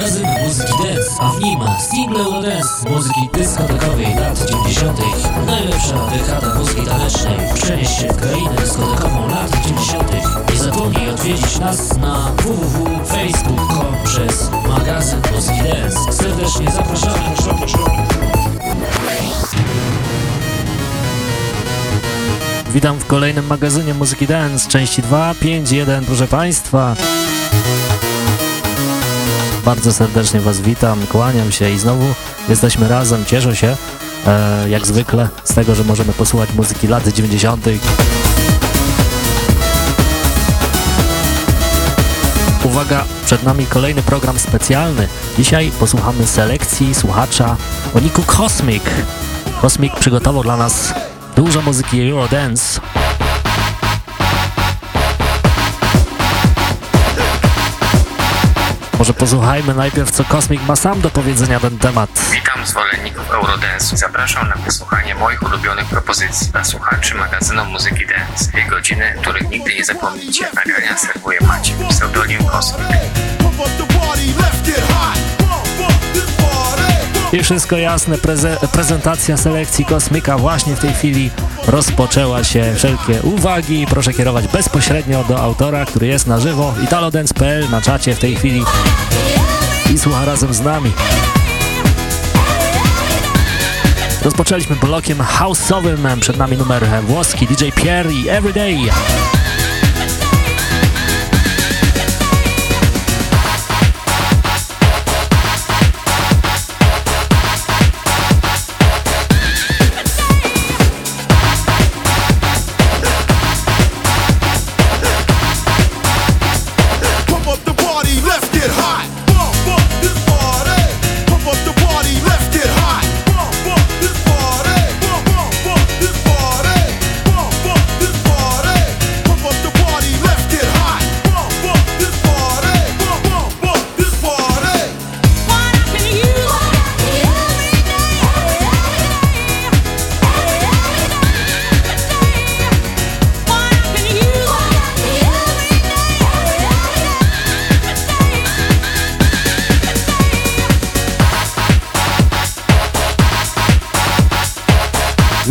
magazyn muzyki dance, a w nim single Eurodance muzyki dyskotekowej lat 90. Najlepsza dekada muzyki tanecznej. Przenieś się w krainę dyskotekową lat 90. Nie zapomnij odwiedzić nas na www.facebook.com przez magazyn muzyki dance. Serdecznie zapraszamy. Witam w kolejnym magazynie Muzyki Dance, części 251, proszę Państwa. Bardzo serdecznie Was witam, kłaniam się i znowu jesteśmy razem, cieszę się, e, jak zwykle, z tego, że możemy posłuchać muzyki lat 90. Uwaga, przed nami kolejny program specjalny. Dzisiaj posłuchamy selekcji słuchacza o niku Cosmic. Cosmic przygotował dla nas Dużo muzyki Eurodance. Może posłuchajmy najpierw, co Cosmic ma sam do powiedzenia na ten temat. Witam zwolenników Eurodance. Zapraszam na wysłuchanie moich ulubionych propozycji dla słuchaczy magazynu Muzyki Dance. Dwie godziny, których nigdy nie zapomnicie. Nagrania serwuje Maciek, pseudonim Cosmic. I wszystko jasne, Preze prezentacja selekcji Kosmika właśnie w tej chwili rozpoczęła się. Wszelkie uwagi proszę kierować bezpośrednio do autora, który jest na żywo italodance.pl na czacie w tej chwili i słucha razem z nami. Rozpoczęliśmy blokiem house'owym, przed nami numer włoski DJ Pierre i Everyday.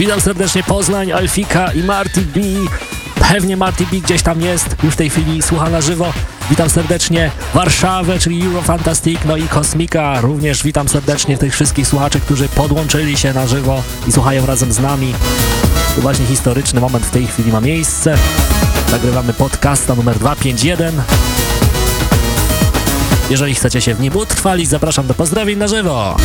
Witam serdecznie Poznań, Alfika i Marty B. Pewnie Marty B gdzieś tam jest, już w tej chwili słucha na żywo. Witam serdecznie Warszawę, czyli Eurofantastic, no i Kosmika. Również witam serdecznie tych wszystkich słuchaczy, którzy podłączyli się na żywo i słuchają razem z nami. To właśnie historyczny moment w tej chwili ma miejsce. Nagrywamy podcasta numer 251. Jeżeli chcecie się w nim utrwalić, zapraszam do pozdrowień na żywo.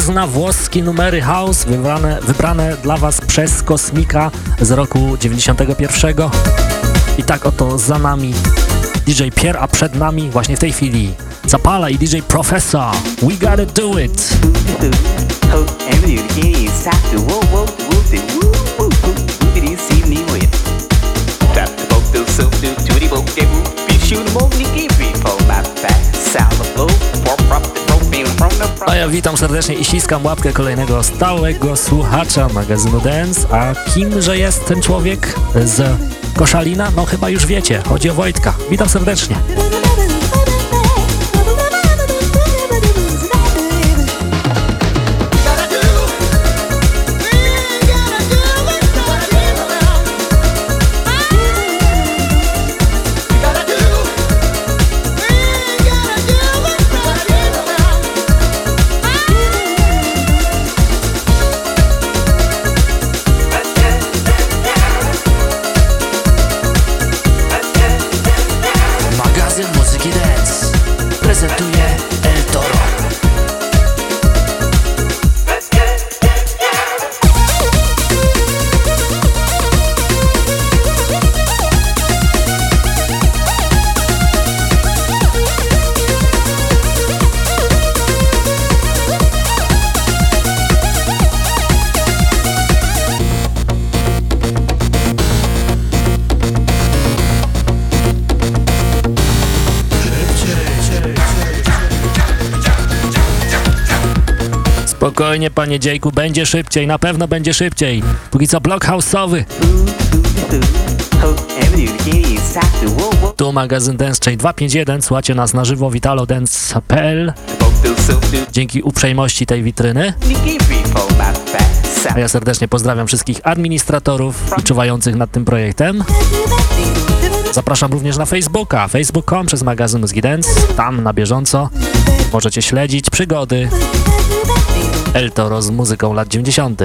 Włoszczyzna, włoskie numery house wybrane, wybrane dla Was przez Kosmika z roku 91. I tak oto za nami DJ Pierre, a przed nami właśnie w tej chwili Zapala i DJ Professor. We gotta do it! Sound ja witam serdecznie i ściskam łapkę kolejnego stałego słuchacza magazynu Dance. A kimże jest ten człowiek z Koszalina? No chyba już wiecie, chodzi o Wojtka. Witam serdecznie. Spokojnie, panie Dziejku, będzie szybciej, na pewno będzie szybciej. Póki co blok house'owy. Tu magazyn Dance 251, słuchacie nas na żywo witalodance.pl Dzięki uprzejmości tej witryny. A ja serdecznie pozdrawiam wszystkich administratorów i czuwających nad tym projektem. Zapraszam również na Facebooka, facebook.com przez magazyn Mózgi Dance, tam na bieżąco możecie śledzić przygody El Toro z muzyką lat 90.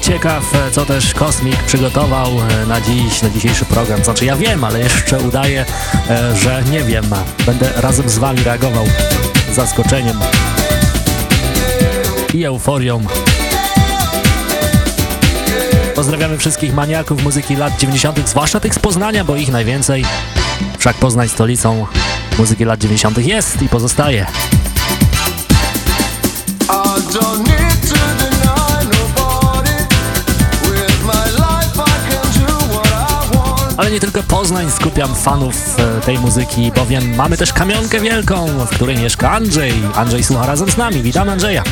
Ciekaw, co też Kosmik przygotował e, na dziś, na dzisiejszy program. Znaczy ja wiem, ale jeszcze udaję, e, że nie wiem. Będę razem z wami reagował zaskoczeniem i euforią. Pozdrawiamy wszystkich maniaków muzyki lat 90., zwłaszcza tych z Poznania, bo ich najwięcej. Wszak Poznań stolicą muzyki lat 90. jest i pozostaje. Ale nie tylko Poznań skupiam fanów e, tej muzyki, bowiem mamy też kamionkę wielką, w której mieszka Andrzej. Andrzej słucha razem z nami. Witam Andrzeja.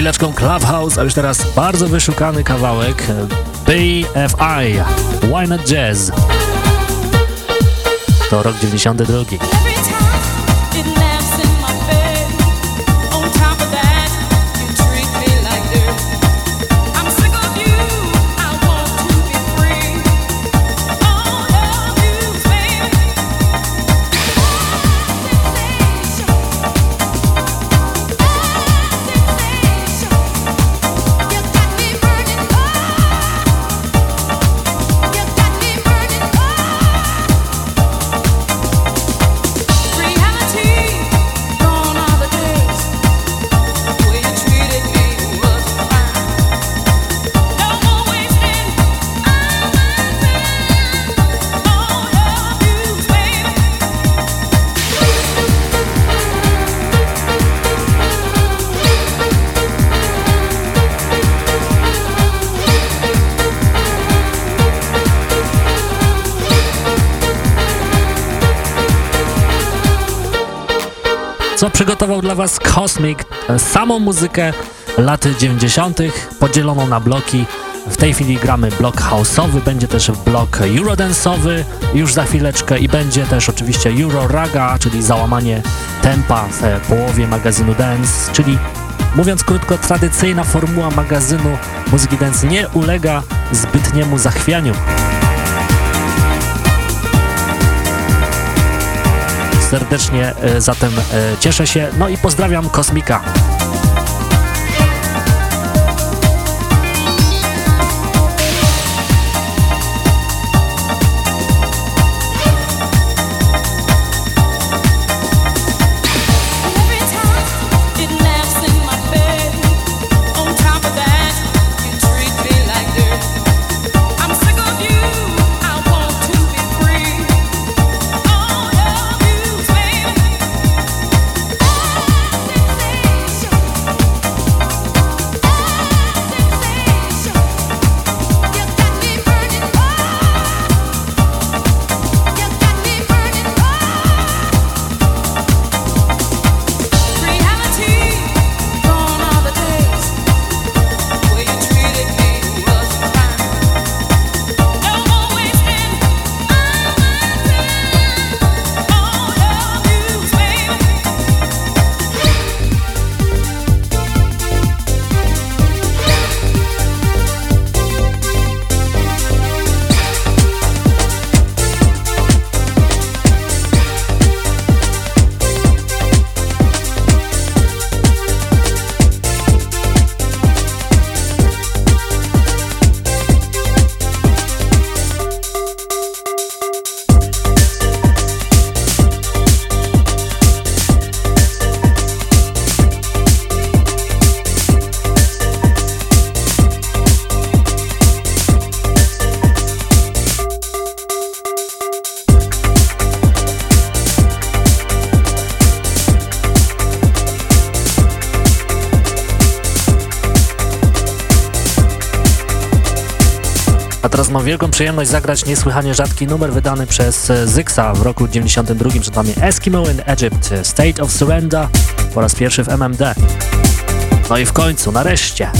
Chwileczką Clubhouse, a już teraz bardzo wyszukany kawałek BFI, Why Not Jazz. To rok 92. dla Was Cosmic, e, samą muzykę lat 90. podzieloną na bloki. W tej chwili gramy blok house'owy, będzie też blok eurodance'owy już za chwileczkę i będzie też oczywiście Euro Raga, czyli załamanie tempa w połowie magazynu Dance, czyli mówiąc krótko, tradycyjna formuła magazynu muzyki dance nie ulega zbytniemu zachwianiu. Serdecznie e, zatem e, cieszę się. No i pozdrawiam Kosmika. Wielką przyjemność zagrać niesłychanie rzadki numer wydany przez e, Zyxa w roku 92 przed nami Eskimo in Egypt, State of Surrender po raz pierwszy w MMD. No i w końcu, nareszcie,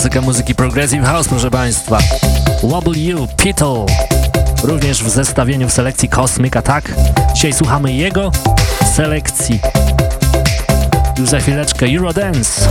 klasyka muzyki Progressive House, proszę Państwa. Wobble You, Pittle, również w zestawieniu w selekcji Cosmic Attack. Dzisiaj słuchamy jego selekcji. Już za chwileczkę Eurodance.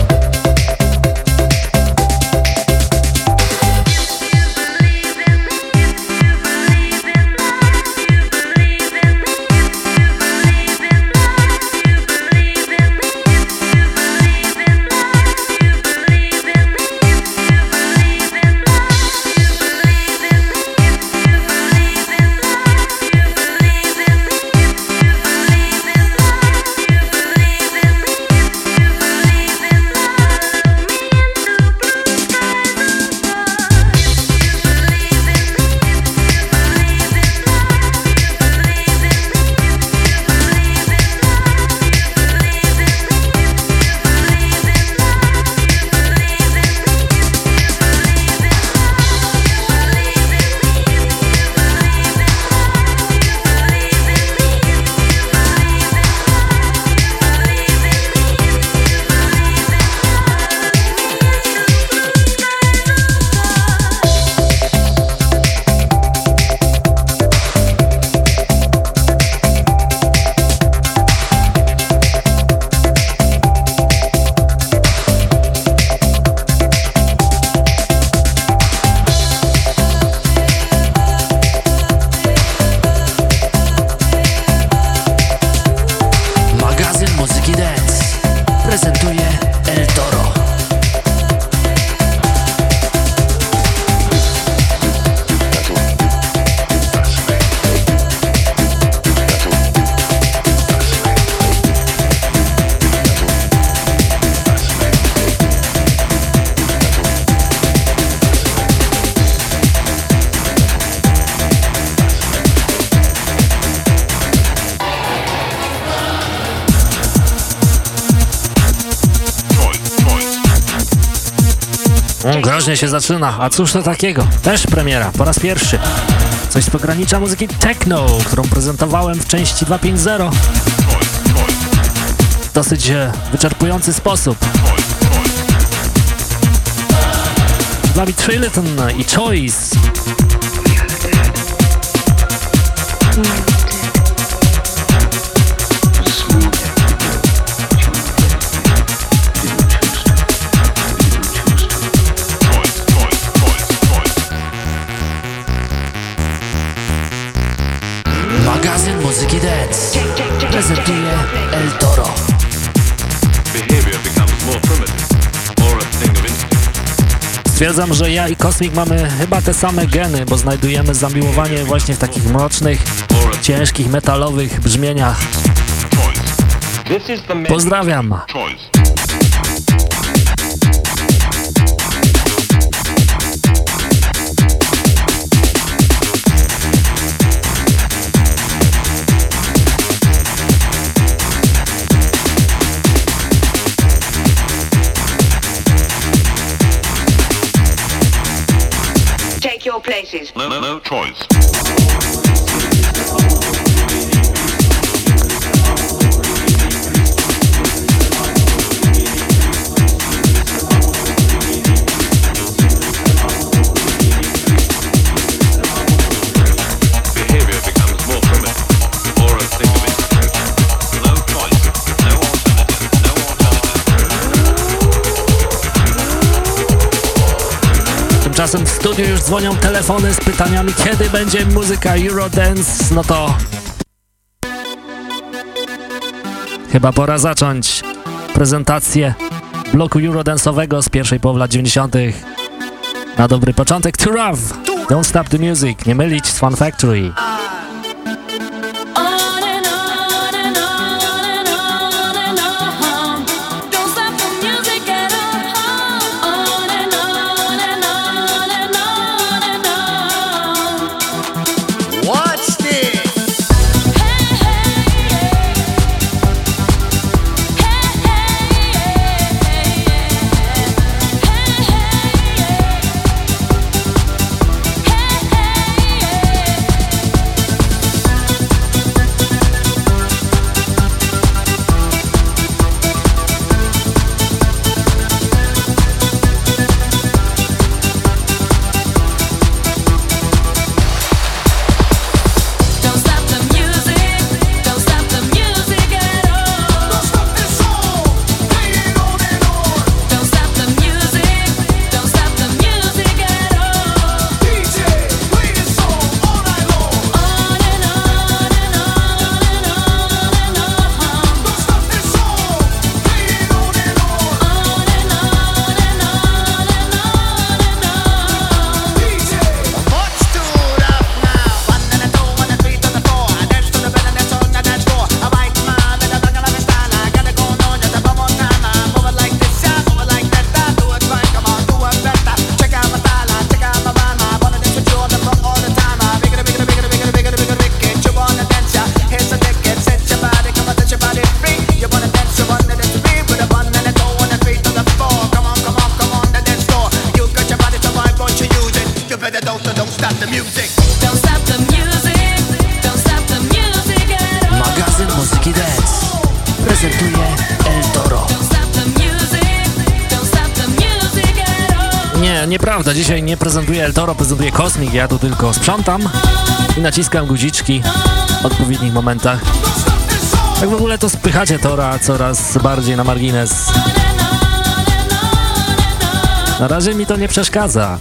Groźnie się zaczyna. A cóż to takiego? Też premiera, po raz pierwszy. Coś z pogranicza muzyki techno, którą prezentowałem w części 2.5.0 w dosyć e, wyczerpujący sposób. Wami Trilliton i Choice. Prezentuje El Toro. Stwierdzam, że ja i Kosmik mamy chyba te same geny, bo znajdujemy zamiłowanie właśnie w takich mrocznych, ciężkich, metalowych brzmieniach. Pozdrawiam! No, no, no choice. Studiu już dzwonią telefony z pytaniami, kiedy będzie muzyka Eurodance. No to... Chyba pora zacząć prezentację bloku Eurodance'owego z pierwszej połowy lat 90. Na dobry początek To Don't Stop the Music, nie mylić z Fun Factory. Dzisiaj nie prezentuję El Toro, prezentuję Kosmik, ja tu tylko sprzątam i naciskam guziczki w odpowiednich momentach. Tak w ogóle to spychacie Tora coraz bardziej na margines. Na razie mi to nie przeszkadza.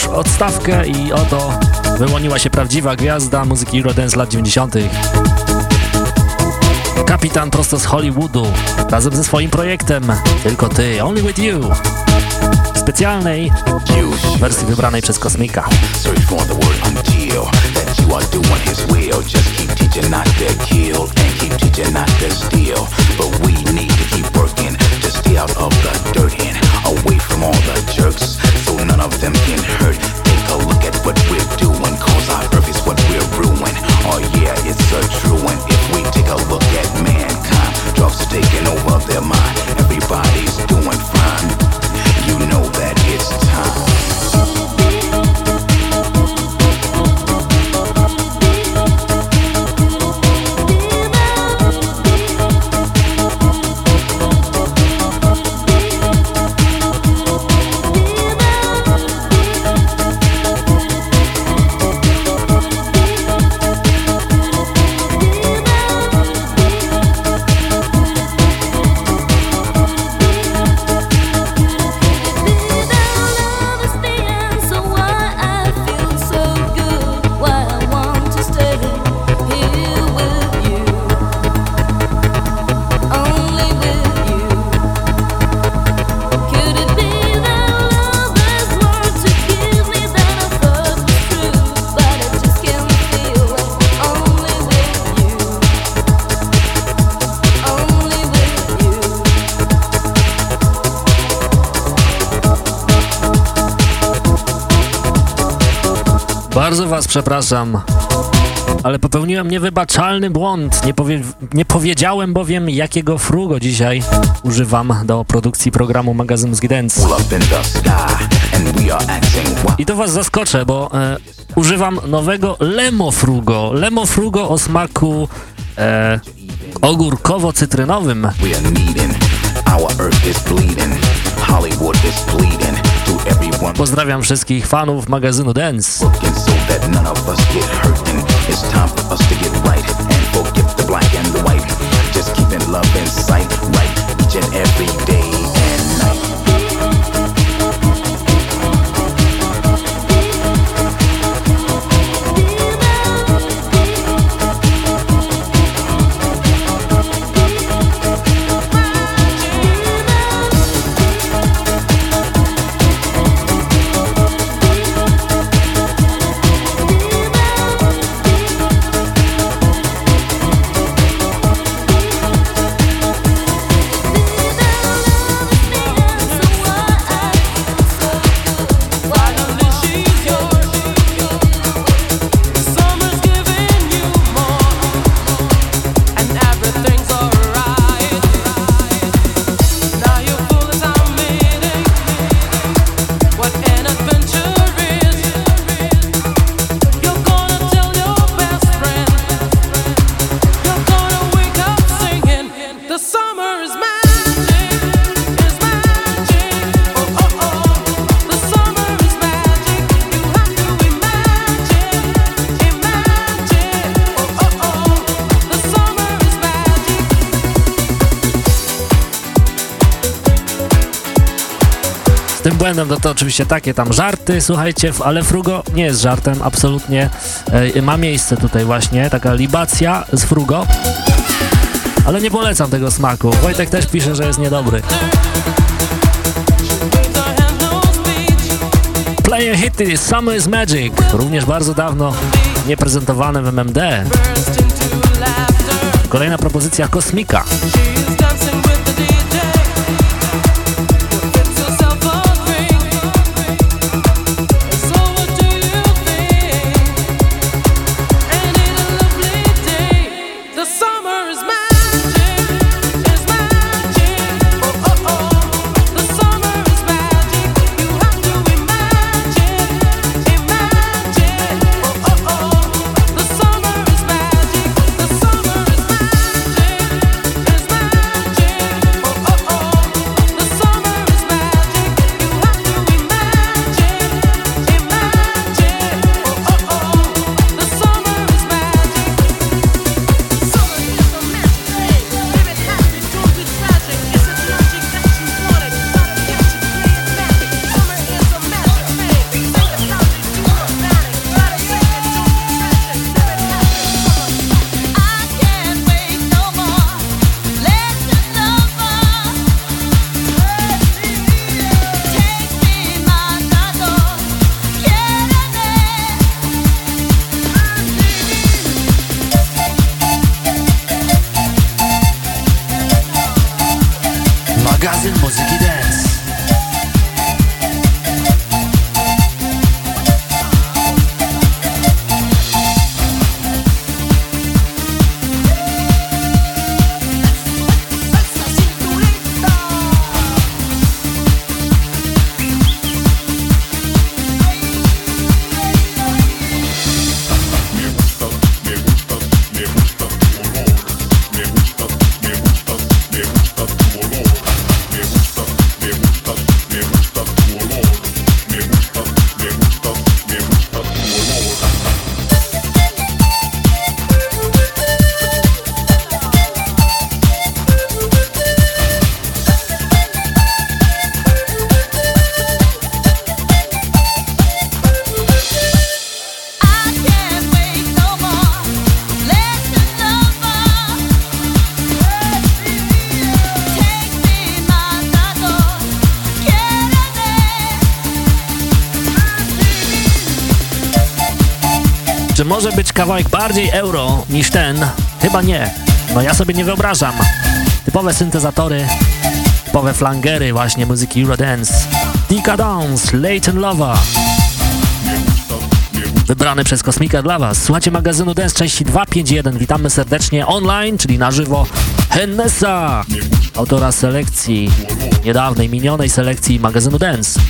Już odstawkę i oto wyłoniła się prawdziwa gwiazda muzyki Eurodance lat 90. Kapitan prosto z Hollywoodu, razem ze swoim projektem Tylko Ty, Only With You. Specjalnej wersji wybranej przez Kosmika. Keep teaching not to steal. But we need to keep working out of the dirt and away from all the jerks so none of them can hurt. Take a look at what we're doing, cause our what we're. Oh yeah, it's true. If we take a look at mankind, drugs are taking over their mind. Was przepraszam, ale popełniłem niewybaczalny błąd. Nie, powie nie powiedziałem bowiem, jakiego frugo dzisiaj używam do produkcji programu magazynu z. I to was zaskoczę, bo e, używam nowego Lemo Frugo. Lemo Frugo o smaku e, ogórkowo-cytrynowym. Pozdrawiam wszystkich fanów magazynu Dance. Just keeping love in sight, right each and every day. Błędem, no to oczywiście takie tam żarty, słuchajcie, ale Frugo nie jest żartem, absolutnie ma miejsce tutaj właśnie, taka libacja z Frugo, ale nie polecam tego smaku. Wojtek też pisze, że jest niedobry. Player Hity, Summer is Magic, również bardzo dawno nieprezentowane w MMD. Kolejna propozycja Kosmika. Kawałek bardziej euro niż ten? Chyba nie. No ja sobie nie wyobrażam. Typowe syntezatory, typowe flangery właśnie muzyki Eurodance. Decadence, Leighton Lover. Wybrany przez Kosmika dla Was. Słuchacie magazynu Dance części 251. Witamy serdecznie online, czyli na żywo. Hennesa, autora selekcji, niedawnej, minionej selekcji magazynu Dance.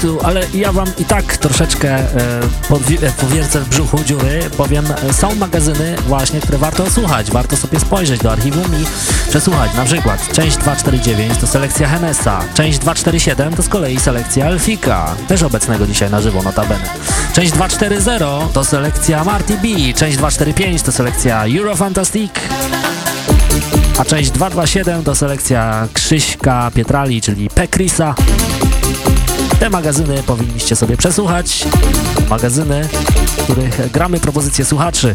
Cofać tu, ale ja wam i tak troszeczkę e, e, powiercę w brzuchu dziury, bowiem są magazyny właśnie, które warto słuchać, warto sobie spojrzeć do archiwum i przesłuchać. Na przykład część 249 to selekcja Henesa, część 247 to z kolei selekcja Elfika, też obecnego dzisiaj na żywo notabene. Część 240 to selekcja Marty B, część 245 to selekcja Eurofantastic, a część 227 to selekcja Krzyśka Pietrali, czyli Pekrisa. Te magazyny powinniście sobie przesłuchać. Magazyny, w których gramy propozycje słuchaczy.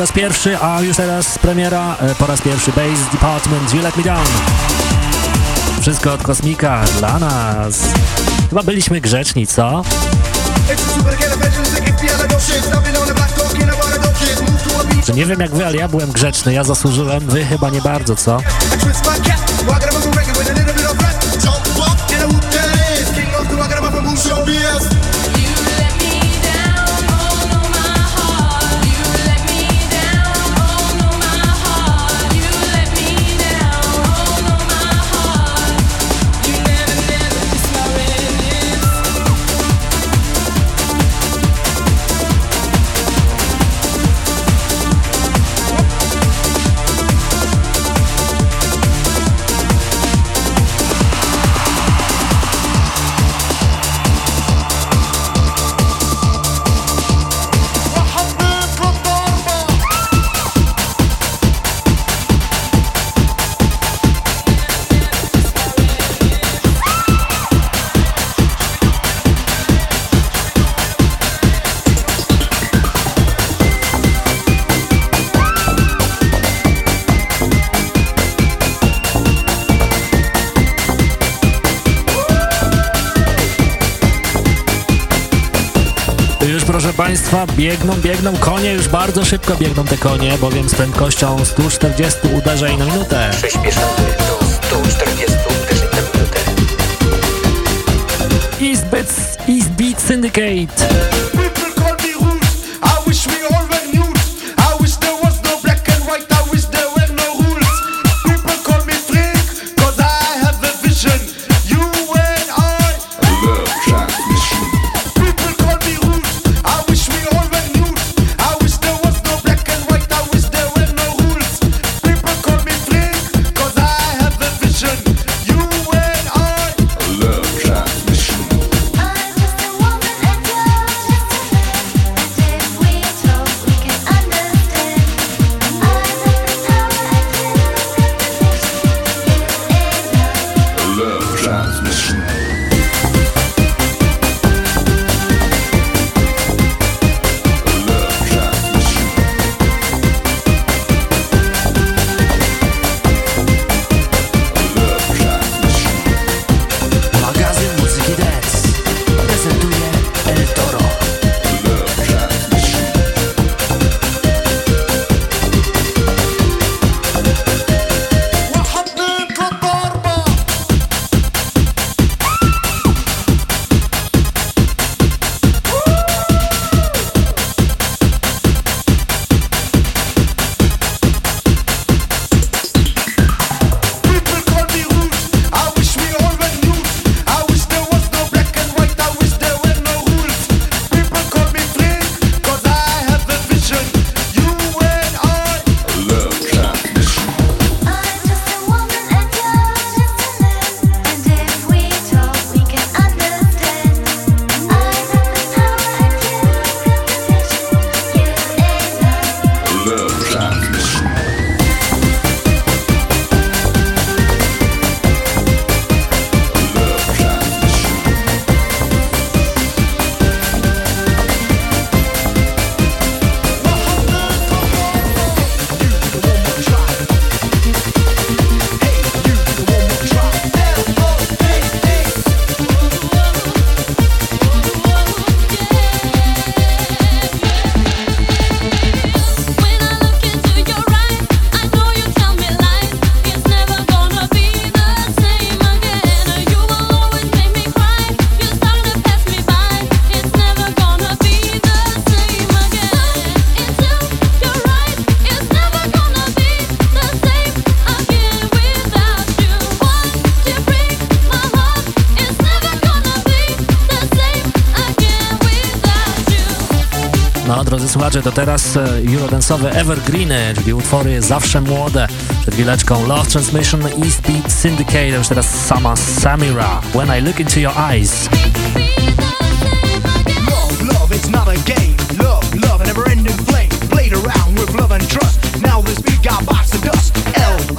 Raz pierwszy, a już teraz premiera e, po raz pierwszy Bass Department You Let Me Down. Wszystko od kosmika dla nas. Chyba byliśmy grzeczni, co? Że nie wiem jak wy, ale ja byłem grzeczny, ja zasłużyłem, wy chyba nie bardzo, co? Państwa, biegną, biegną konie, już bardzo szybko biegną te konie, bowiem z prędkością 140 uderzeń na minutę. Przyspieszamy do 140 uderzeń na minutę. East Beat, East Beat Syndicate. Słuchacze, to teraz e, eurodance'owe evergreeny, czyli utwory zawsze młode. Przed chwileczką Love Transmission, East Beat Syndicate, już teraz sama Samira, When I Look Into Your Eyes. Love, love, it's not a game. Love, love, a never-ending flame. Played around with love and trust. Now this beat got box of dust. L-O-V-E,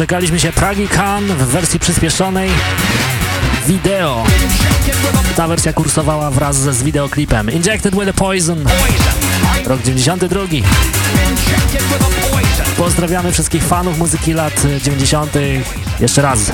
doczekaliśmy się Pragi Khan w wersji przyspieszonej wideo. Ta wersja kursowała wraz z wideoklipem. Injected with a Poison. Rok 92. Pozdrawiamy wszystkich fanów muzyki lat 90. Jeszcze raz.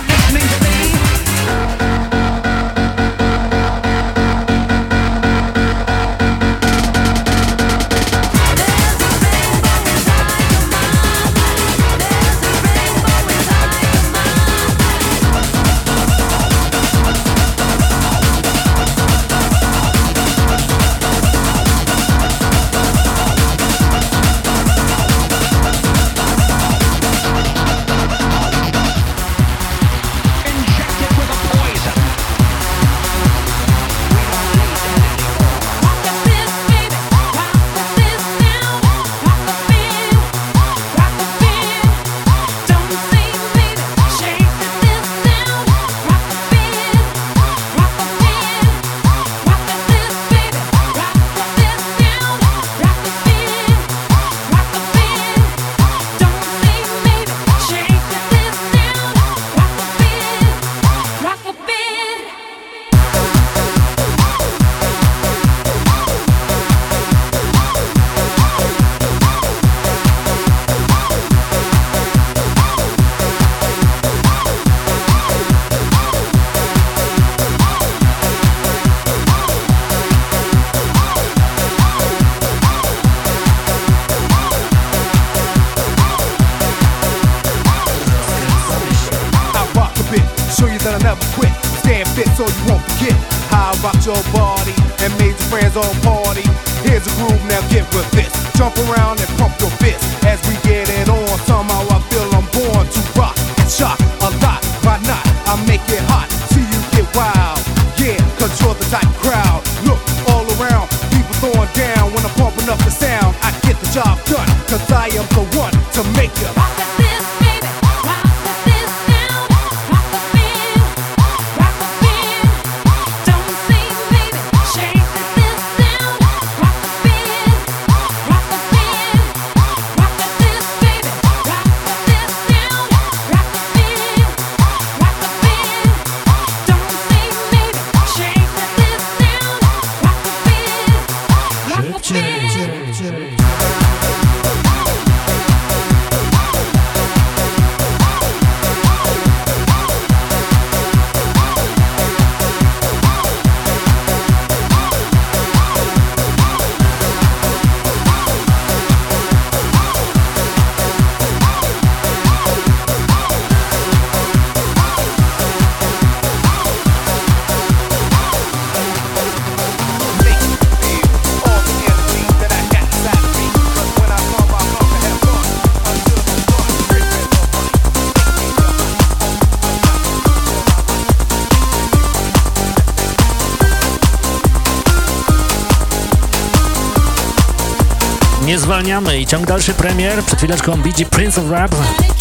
Ciąg dalszy premier, przed chwileczką B.G. Prince of Rap,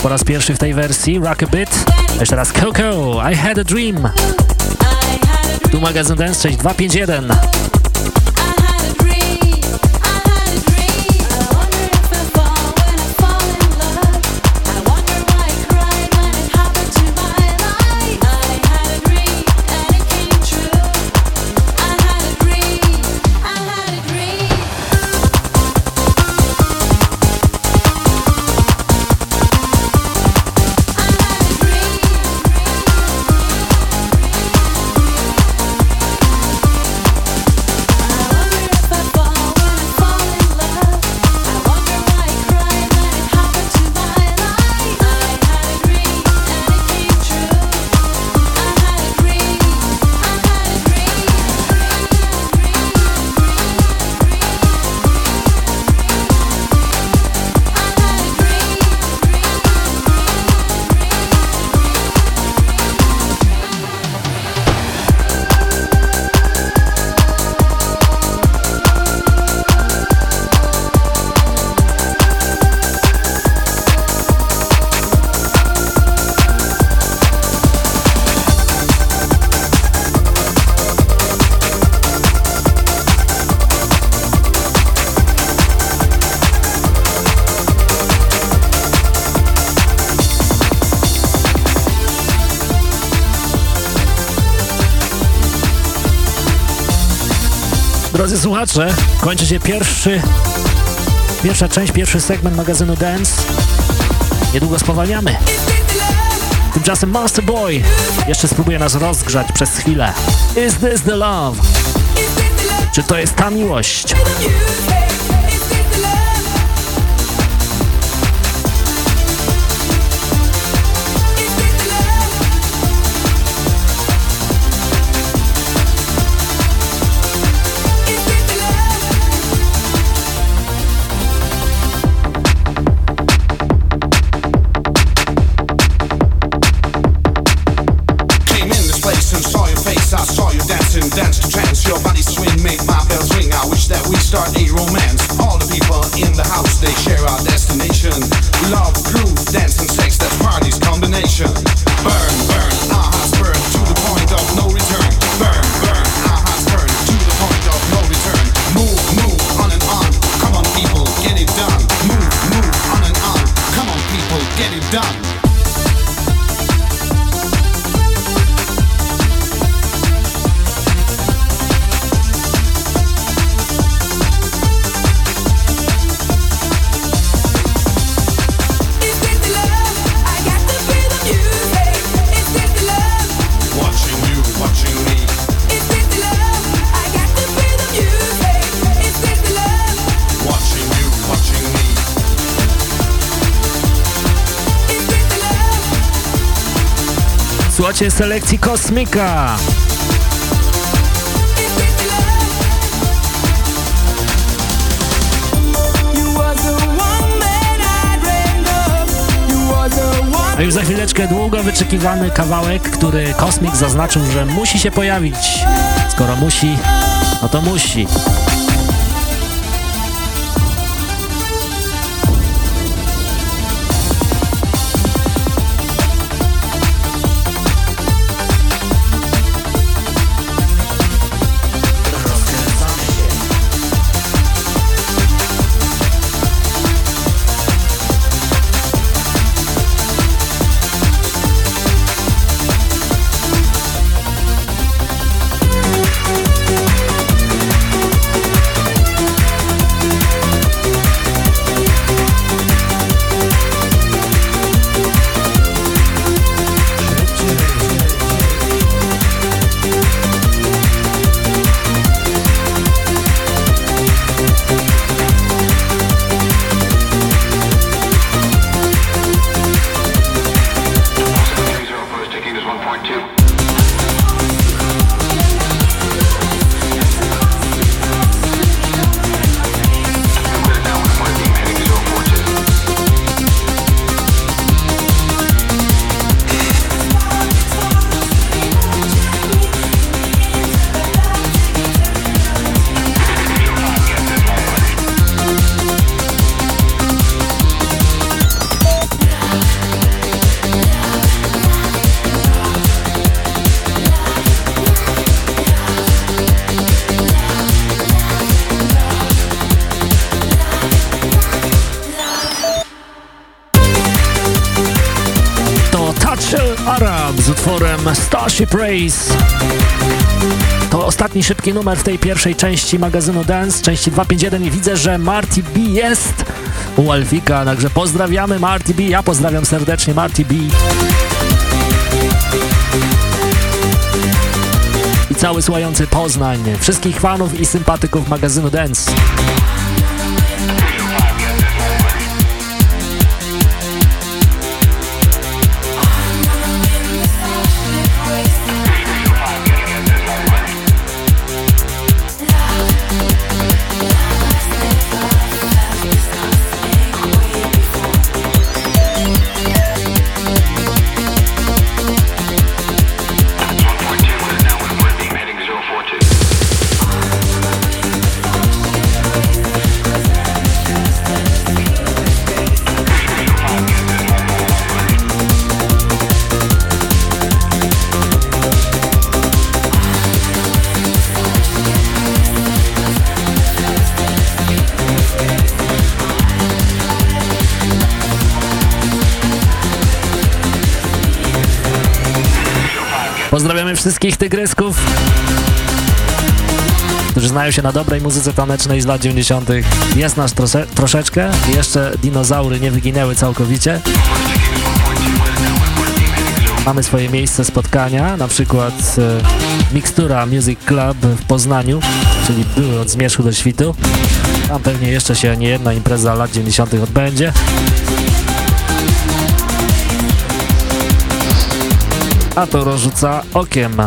po raz pierwszy w tej wersji, Rock a Bit, jeszcze raz Coco, I Had a Dream. Tu magazyn Dance, 6251. Dobrze, kończy się pierwszy, pierwsza część, pierwszy segment magazynu Dance. Niedługo spowalniamy. Tymczasem Master Boy jeszcze spróbuje nas rozgrzać przez chwilę. Is this the love? Czy to jest ta miłość? Słuchajcie selekcji Kosmika. A już za chwileczkę długo wyczekiwany kawałek, który Kosmik zaznaczył, że musi się pojawić. Skoro musi, no to musi. To ostatni szybki numer w tej pierwszej części magazynu Dance, części 251 i widzę, że Marty B jest u Alfika, także pozdrawiamy Marty B, ja pozdrawiam serdecznie Marty B. I cały słuchający Poznań, wszystkich fanów i sympatyków magazynu Dance. Pozdrawiamy wszystkich tygrysków. którzy znają się na dobrej muzyce tanecznej z lat 90. Jest nas trosze, troszeczkę, jeszcze dinozaury nie wyginęły całkowicie. Mamy swoje miejsce spotkania, na przykład e, Mikstura Music Club w Poznaniu, czyli były od zmierzchu do świtu. Tam pewnie jeszcze się nie jedna impreza lat 90. odbędzie. A to rozrzuca okiem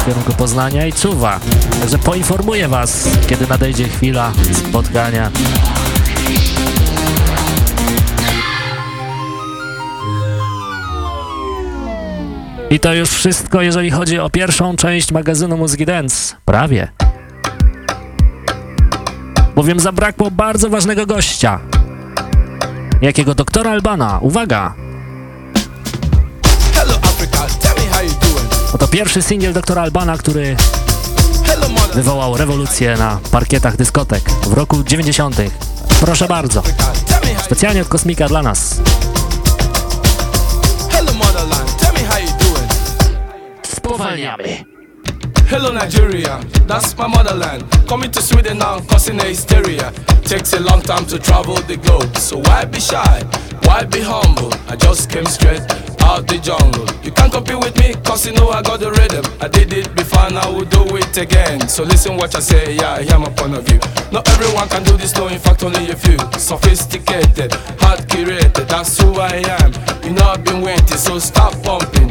w kierunku Poznania i czuwa. Także poinformuję Was, kiedy nadejdzie chwila spotkania. I to już wszystko, jeżeli chodzi o pierwszą część magazynu Muzyki Dance. Prawie. Bowiem zabrakło bardzo ważnego gościa. Jakiego doktora Albana. Uwaga! Oto pierwszy singiel doktora Albana, który wywołał rewolucję na parkietach dyskotek w roku 90. Proszę bardzo. Specjalnie od Kosmika dla nas. Spowalniamy. Hello Nigeria, that's my motherland. Coming to Sweden now, causing a hysteria. Takes a long time to travel the globe, so why be shy? Why be humble? I just came straight out the jungle. You can't compete with me, cause you know I got the rhythm. I did it before, and I will do it again. So listen what I say, yeah, hear my point of view. Not everyone can do this, no, in fact, only a few. Sophisticated, hard curated, that's who I am. You know I've been waiting, so stop pumping.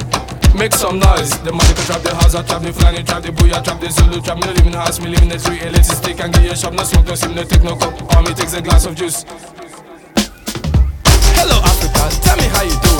Make some noise. The money can trap the house, I trap the flying, trap the booyah, trap the Zulu, trap me, no live in the house, me live in the street. A lazy stick and give a shop, no smoke, no sim, no take no cup. Me takes a glass of juice. Hello Africa, tell me how you doing.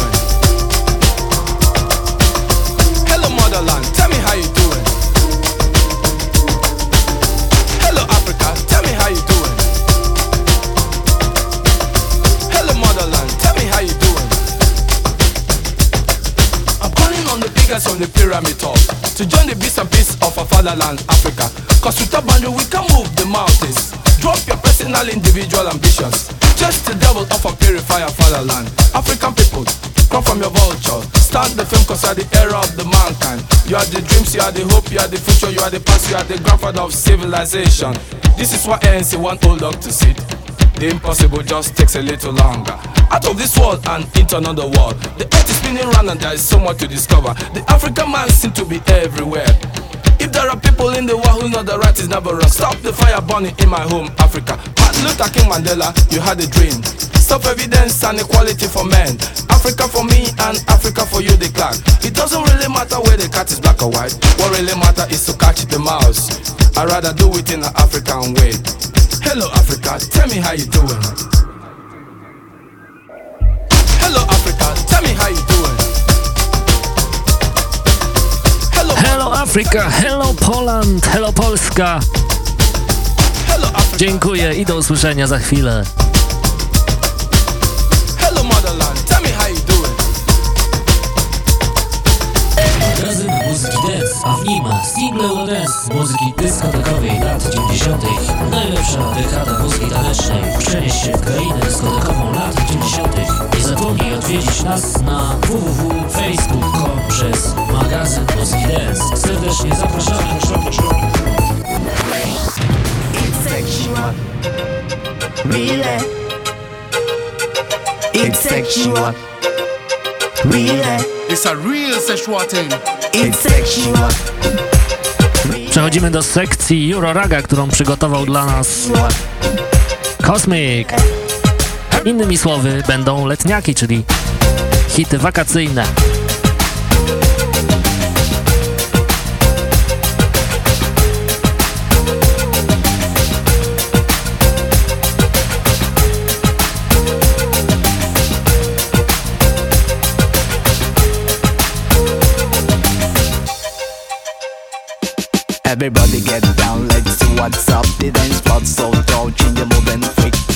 Biggest on the pyramid top to join the beast and peace of our fatherland, Africa. Cause with a boundary we can move the mountains. Drop your personal, individual ambitions. Just the devil of a purifier fatherland. African people, come from your vulture. Start the film cause you are the era of the mankind. You are the dreams, you are the hope, you are the future, you are the past, you are the grandfather of civilization. This is what ANC want old dog to see. The impossible just takes a little longer. Out of this world and into another world. The earth is spinning round and there is so much to discover. The African man seems to be everywhere. If there are people in the world who know the right is never wrong, stop the fire burning in my home, Africa. Martin Luther King Mandela, you had a dream. Stop evidence and equality for men. Africa for me and Africa for you, the clan. It doesn't really matter where the cat is black or white. What really matter is to catch the mouse. I'd rather do it in an African way. Hello Africa, tell me how you doing. Hello Africa, tell me how you doing. Hello, Africa, hello Poland, hello Polska. Dziękuję i do usłyszenia za chwilę. A w nim single Eurodance z muzyki dyskotekowej lat 90. Najlepsza dekada muzyki tanecznej. Przenieś się w krainę dyskotekową lat 90. Nie zapomnij odwiedzić nas na www.facebook.com przez magazyn muzyki dance. Serdecznie zapraszamy. Really? It's sexual. Really? It's a real sexual thing. Przechodzimy do sekcji Euroraga, którą przygotował dla nas Cosmic. Innymi słowy, będą letniaki, czyli hity wakacyjne. Everybody get down, let's see what's up. The dance floor so tall, change the move and freak.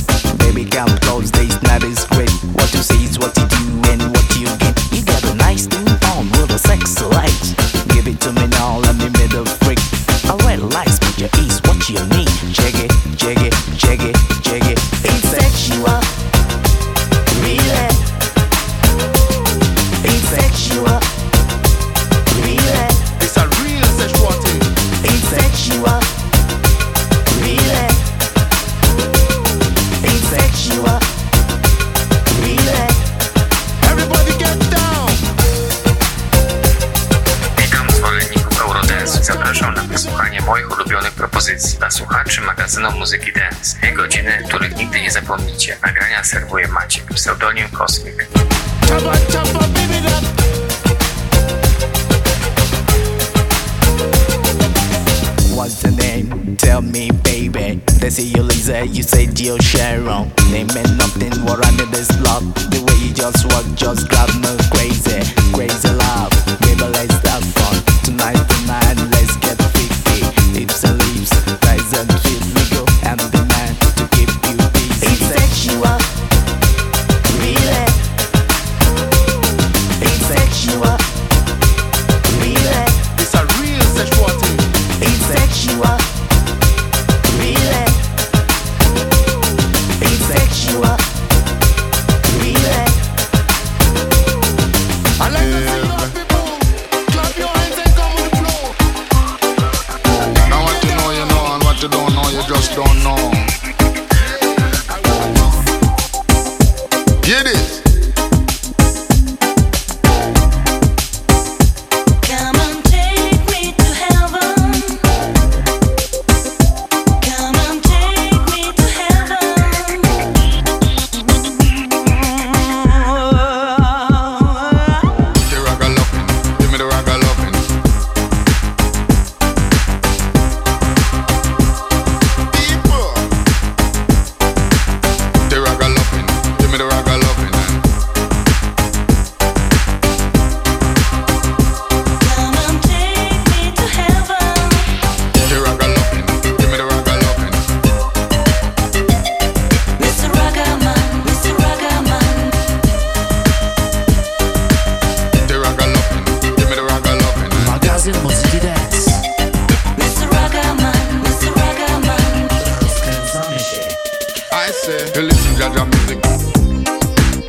I say, you listen, Jaja music.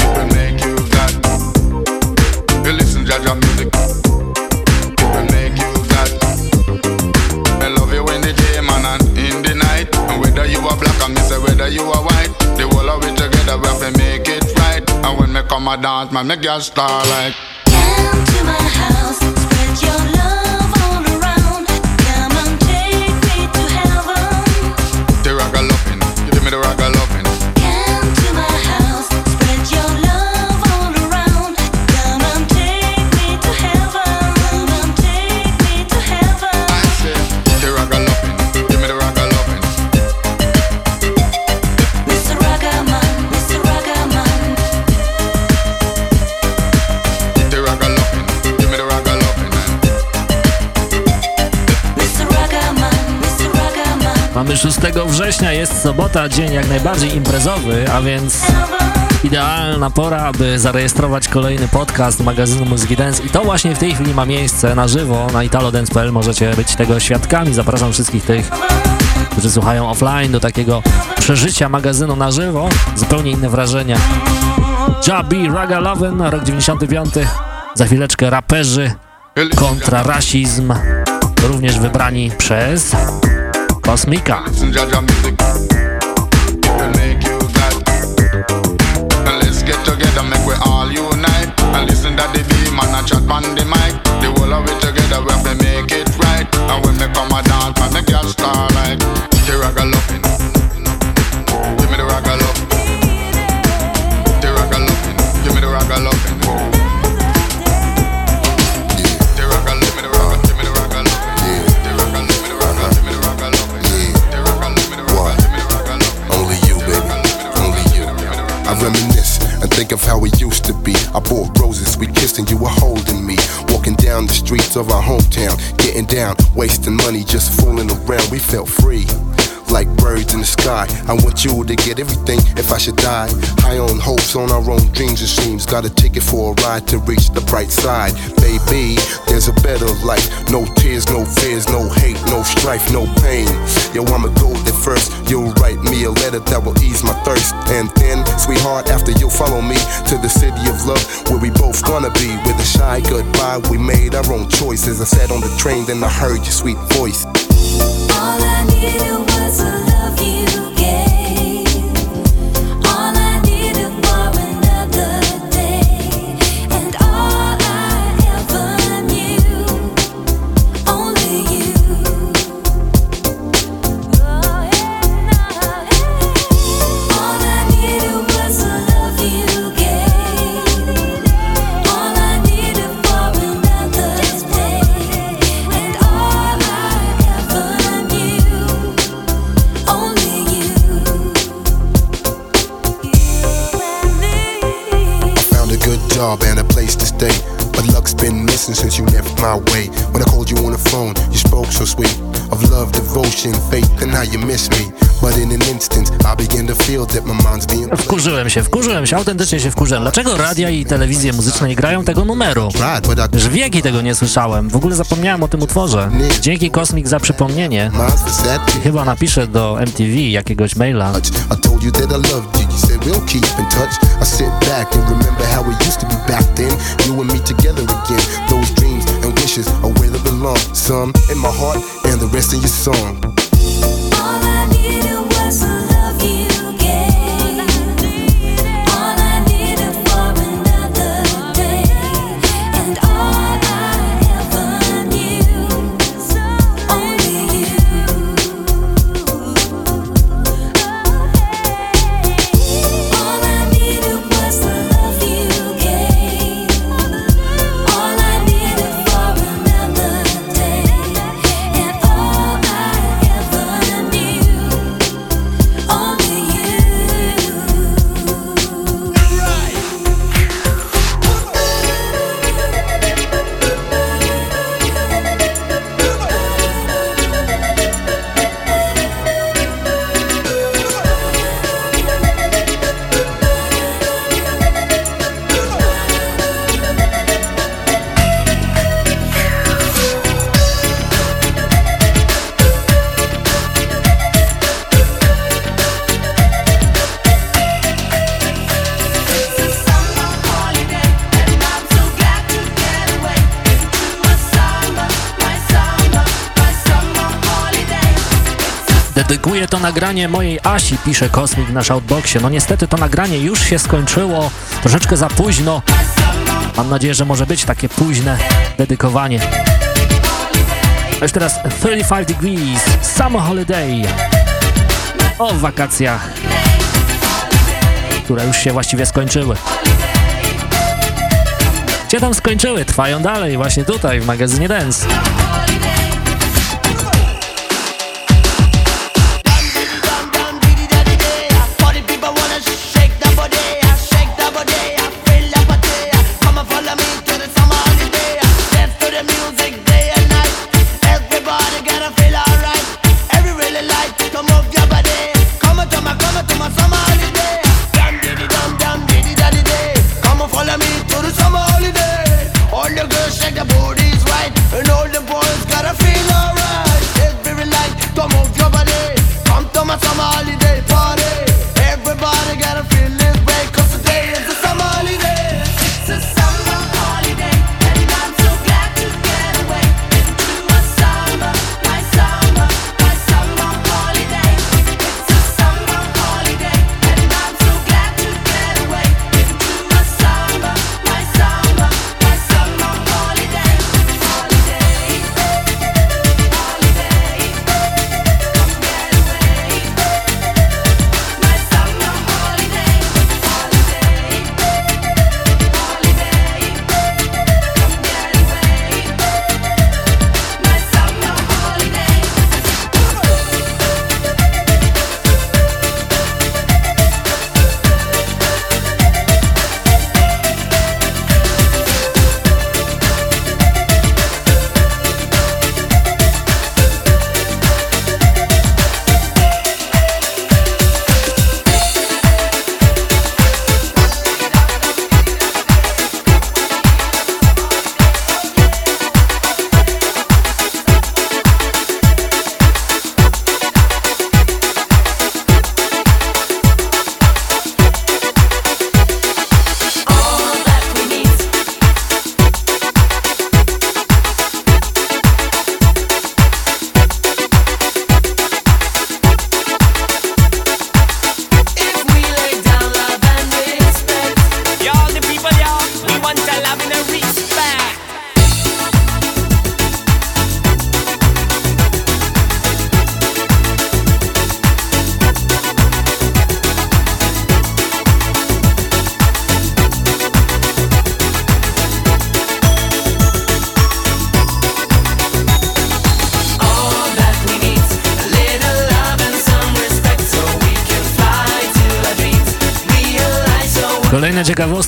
Will make you glad. You listen, Jaja music. Will make you glad. I love you in the day, man, and in the night. And whether you are black and me say whether you are white, the whole of it together we have to make it right. And when me come a dance, man, me girl star like. Mamy 6 września, jest sobota, dzień jak najbardziej imprezowy, a więc idealna pora, aby zarejestrować kolejny podcast magazynu Muzyki Dance. I to właśnie w tej chwili ma miejsce na żywo na italodance.pl, możecie być tego świadkami, zapraszam wszystkich tych, którzy słuchają offline do takiego przeżycia magazynu na żywo, zupełnie inne wrażenia. Jabi, Raga Loven, rok 95, za chwileczkę raperzy kontra rasizm, również wybrani przez Kosmika. Of our hometown, getting down, wasting money, just fooling around. We felt free. Like birds in the sky, I want you to get everything if I should die. High on hopes, on our own dreams and dreams. Gotta take it for a ride to reach the bright side. Baby, there's a better life. No tears, no fears, no hate, no strife, no pain. Yo, I'ma go there first. You'll write me a letter that will ease my thirst. And then, sweetheart, after you'll follow me to the city of love where we both gonna be. With a shy goodbye, we made our own choices. I sat on the train, then I heard your sweet voice. All I needed was a love you gave. Faith, how you miss me. But in an instant, I begin to feel that my mind's being Wkurzyłem się, wkurzyłem się, autentycznie się wkurzyłem. Dlaczego radia i telewizje muzyczne nie grają tego numeru? Już wieki tego nie słyszałem. W ogóle zapomniałem o tym utworze. Dzięki Kosmik za przypomnienie. Chyba napiszę do MTV jakiegoś maila. I told you that I loved you. You said we'll keep in touch. I sit back and remember how it used to be back then. You and me together again. Those dreams and wishes are where Some in my heart and the rest in your song. Nagranie mojej Asi, pisze Kosmik na Shoutboxie. No niestety to nagranie już się skończyło, troszeczkę za późno. Mam nadzieję, że może być takie późne dedykowanie. A już teraz 35 Degrees, Summer Holiday. O wakacjach, które już się właściwie skończyły. Gdzie tam skończyły? Trwają dalej, właśnie tutaj w magazynie Dance.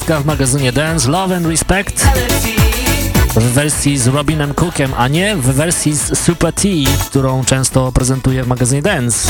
Polska w magazynie Dance Love and Respect. W wersji z Robinem Cookiem, a nie w wersji z Super T, którą często prezentuje w magazynie Dance.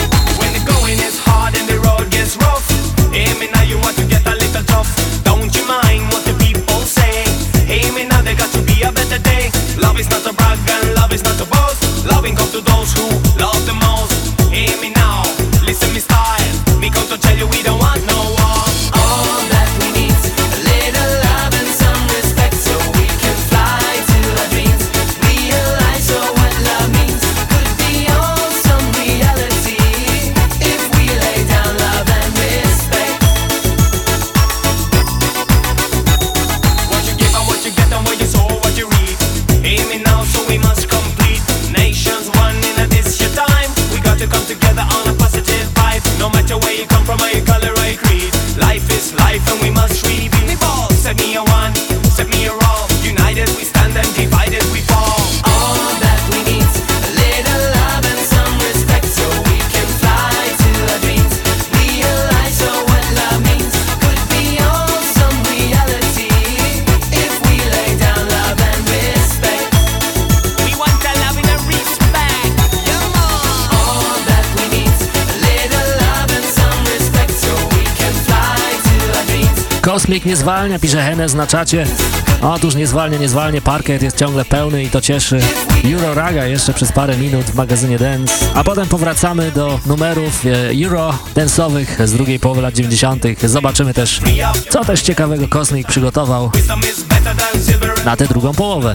Człowiek nie zwalnia, pisze Hennes na czacie. Otóż nie zwalnia, nie zwalnia, parkiet jest ciągle pełny i to cieszy. Euro Raga jeszcze przez parę minut w magazynie Dance, a potem powracamy do numerów e, Euro Dance'owych z drugiej połowy lat 90. Zobaczymy też, co też ciekawego Kosmik przygotował na tę drugą połowę.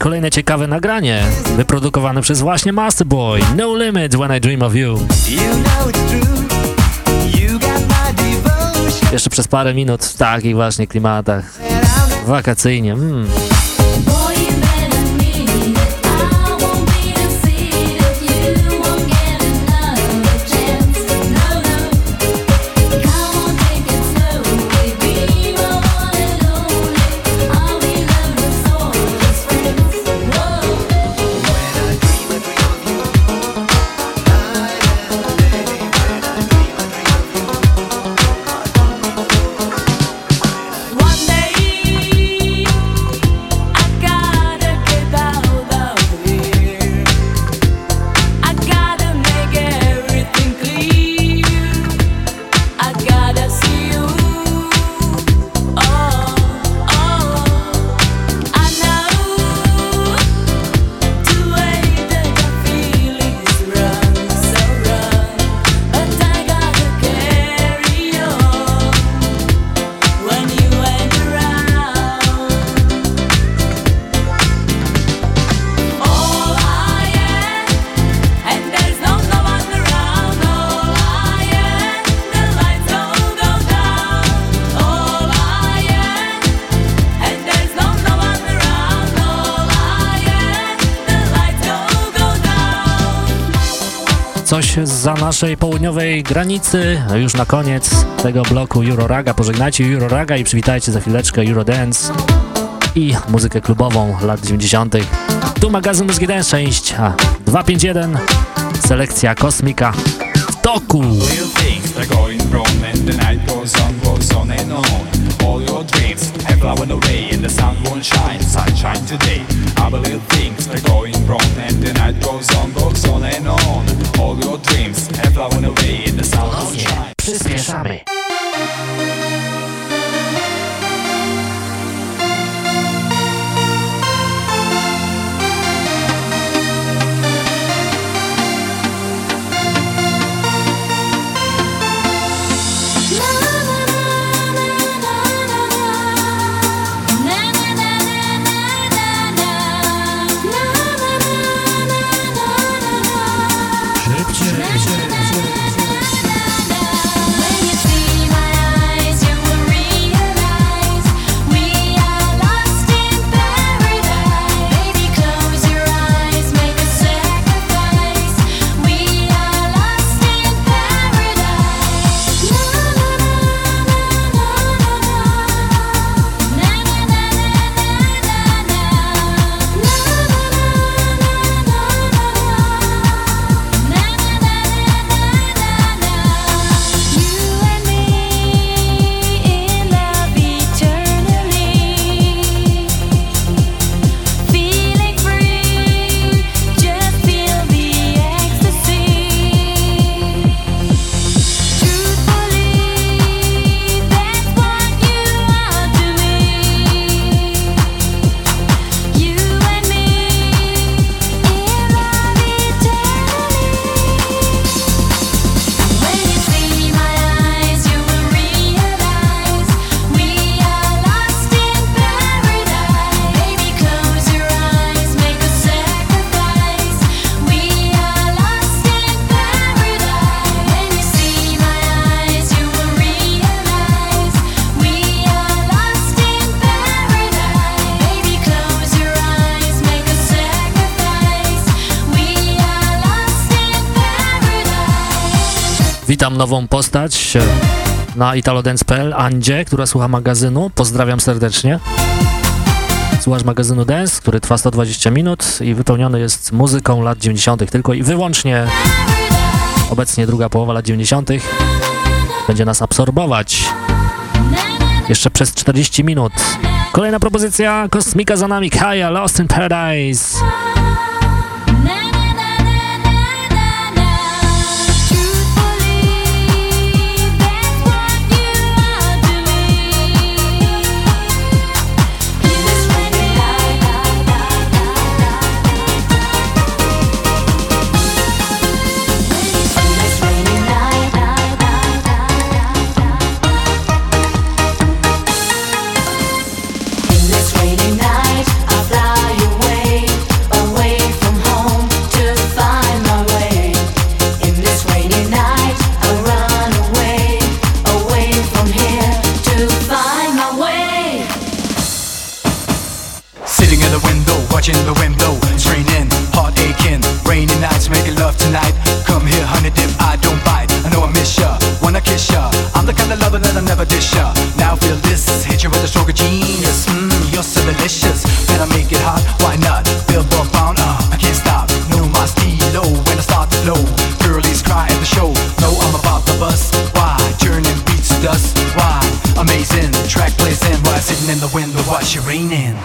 kolejne ciekawe nagranie wyprodukowane przez właśnie Masterboy. No Limit When I Dream of You. Jeszcze przez parę minut w takich właśnie klimatach. Wakacyjnie. Mm. Naszej południowej granicy. No Już na koniec tego bloku Euroraga. Pożegnajcie Euroraga i przywitajcie za chwileczkę Eurodance i muzykę klubową lat 90. Tu magazyn Muzyki Dance, część a, 251, selekcja Kosmika w toku. All your dreams have flown away and the sun won't shine, sunshine today. Our little things are going wrong and the night goes on, goes on and on. All your dreams have flown away and the sun won't shine. Witam nową postać e, na italodance.pl, Andzie, która słucha magazynu. Pozdrawiam serdecznie. Słuchasz magazynu Dance, który trwa 120 minut i wypełniony jest muzyką lat 90. tylko i wyłącznie. Obecnie druga połowa lat 90. będzie nas absorbować. Jeszcze przez 40 minut. Kolejna propozycja Kosmika za nami, Kaja, Lost in Paradise. Watching the wind blow. It's raining, heart aching, rainy nights, making love tonight. Come here, honey dip, I don't bite. I know I miss ya, wanna kiss ya. I'm the kind of lover that I never dish ya. Now feel this, hit you with a stroke of genius. Mmm, you're so delicious. Better make it hot, why not? Billboard bound, uh, I can't stop. No my stilo when I start to flow. Girlies cry at the show. No, I'm about to bust. Why? Turning beats to dust. Why? Amazing. Track plays in while sitting in the window, watch it raining.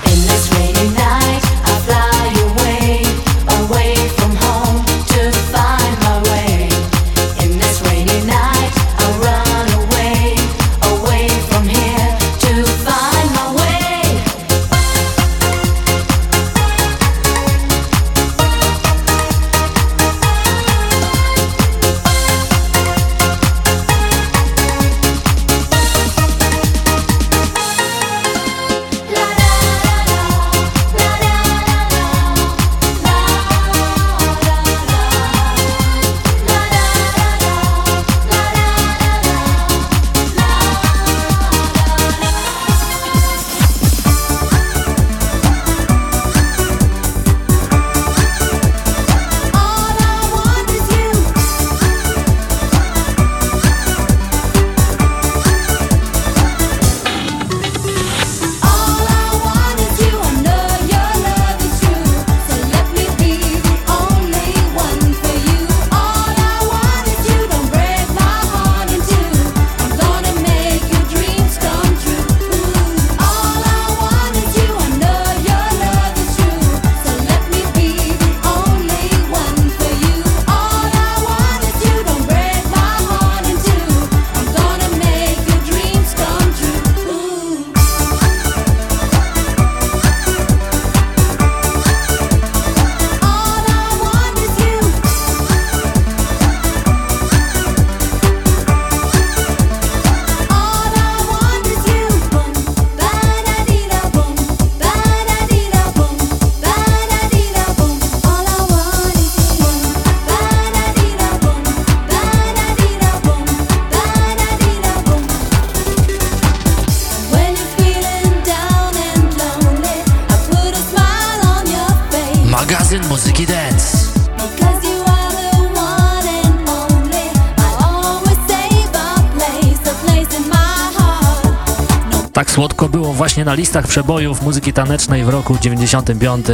Na listach przebojów muzyki tanecznej w roku 95.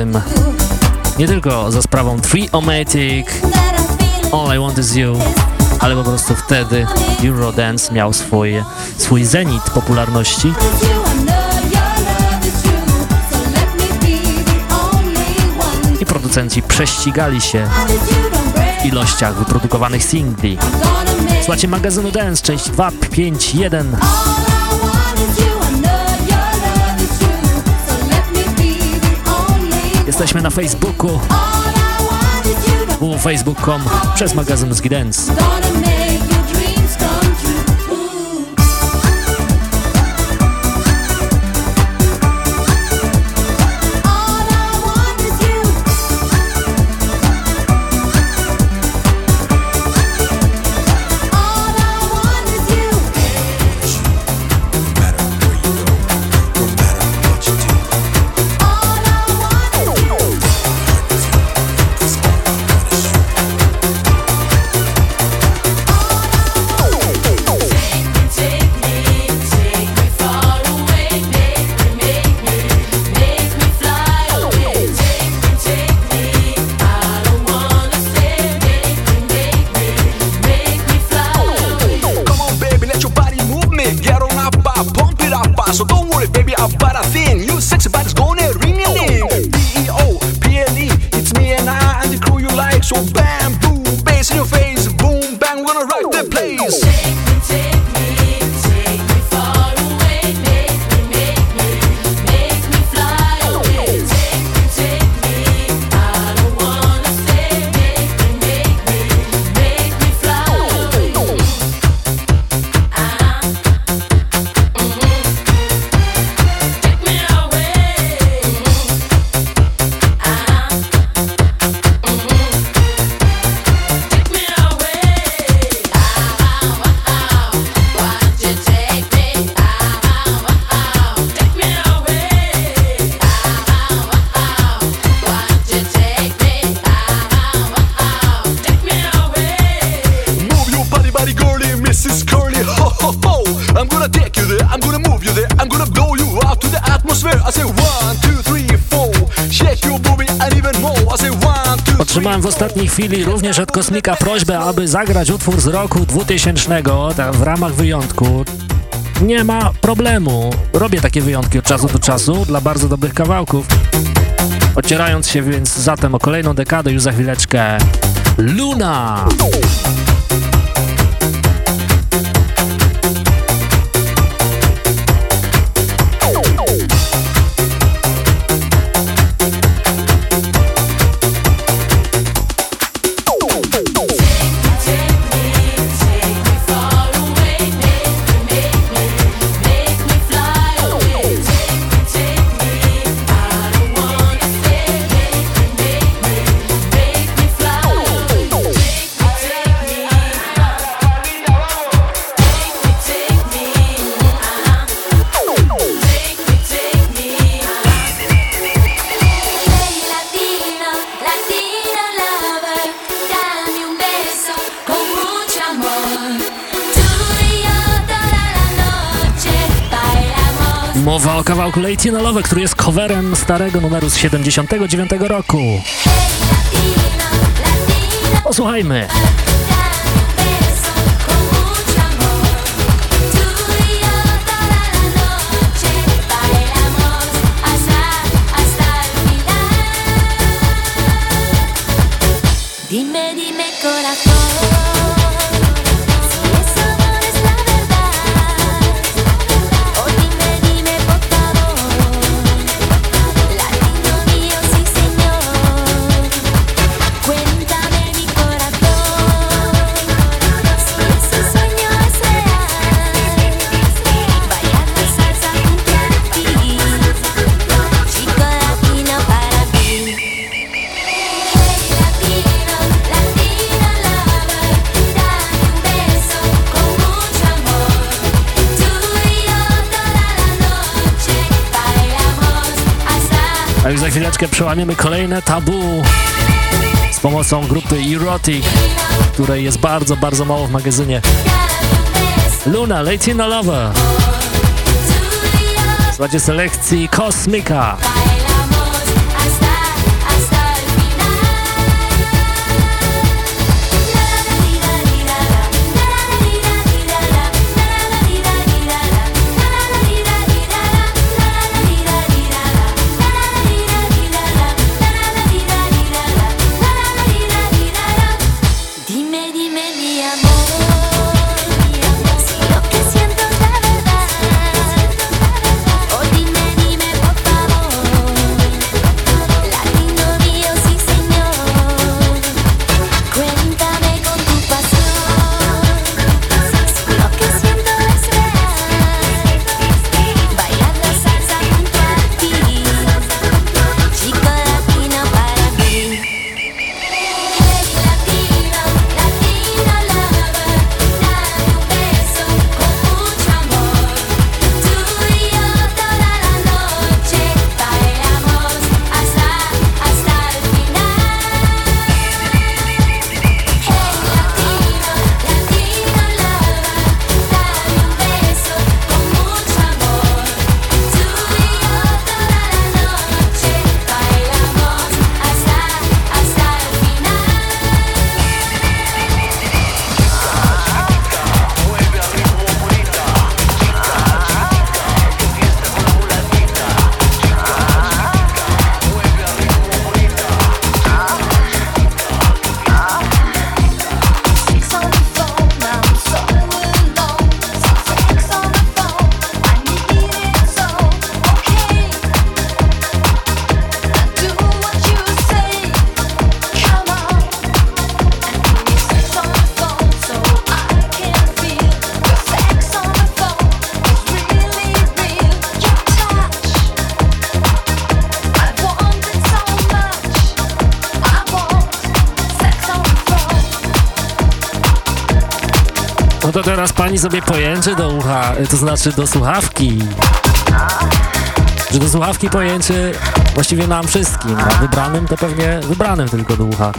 Nie tylko za sprawą Three Omatic, All I Want Is You, ale po prostu wtedy Eurodance miał swój, swój zenit popularności. I producenci prześcigali się w ilościach wyprodukowanych singli. Słuchajcie magazynu Dance, część 251. Jesteśmy na Facebooku. Www.facebook.com przez magazyn Muzyki chwili również od Kosmika prośbę, aby zagrać utwór z roku 2000 tak, w ramach wyjątku. Nie ma problemu. Robię takie wyjątki od czasu do czasu dla bardzo dobrych kawałków. Ocierając się więc zatem o kolejną dekadę już za chwileczkę. Luna! Latino Love, który jest coverem starego numeru z 79 roku. Posłuchajmy. Chwileczkę przełamiemy kolejne tabu z pomocą grupy Erotic, której jest bardzo, bardzo mało w magazynie. Luna, Latino Lover. Słuchajcie selekcji Kosmika. Sobie pojęczy do ucha, to znaczy do słuchawki. Że do słuchawki pojęczy właściwie nam wszystkim, a wybranym to pewnie wybranym tylko do ucha.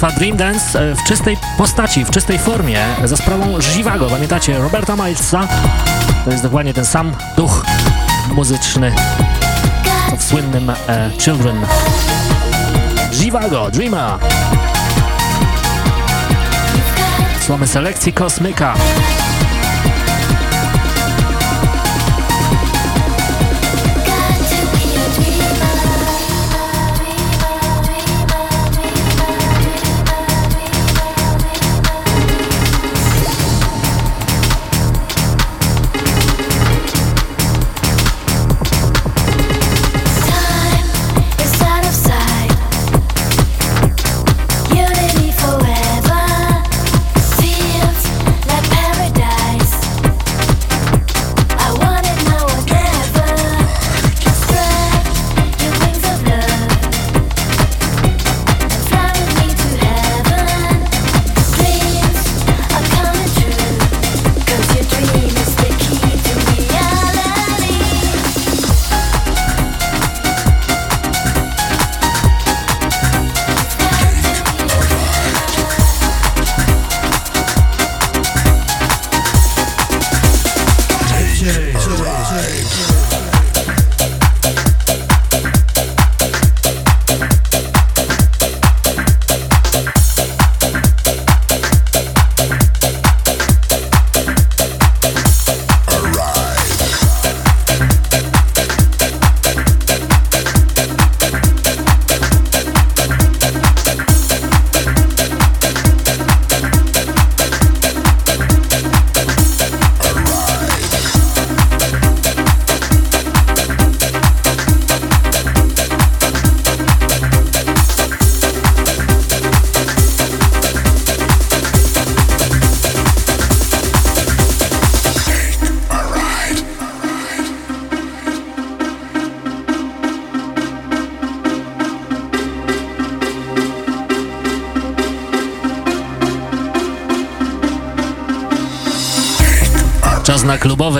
Państwa, Dream Dance e, w czystej postaci, w czystej formie, za sprawą Żiwago. Pamiętacie Roberta Milesa? To jest dokładnie ten sam duch muzyczny, w słynnym e, Children. Żiwago, Dreamer. Słuchamy selekcji Kosmyka.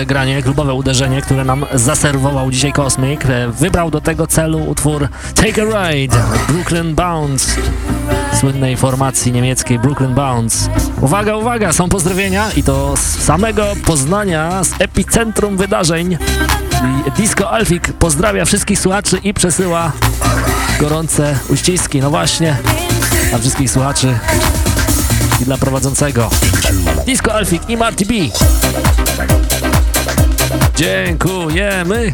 Klubowe granie, klubowe uderzenie, które nam zaserwował dzisiaj Cosmic. E, Wybrał do tego celu utwór Take a Ride, Brooklyn Bounce, słynnej formacji niemieckiej Brooklyn Bounce. Uwaga, uwaga, są pozdrowienia i to z samego Poznania, z epicentrum wydarzeń. Disco Alfik pozdrawia wszystkich słuchaczy i przesyła gorące uściski. No właśnie, dla wszystkich słuchaczy i dla prowadzącego. Disco Alfik i Marty B. Dziękujemy.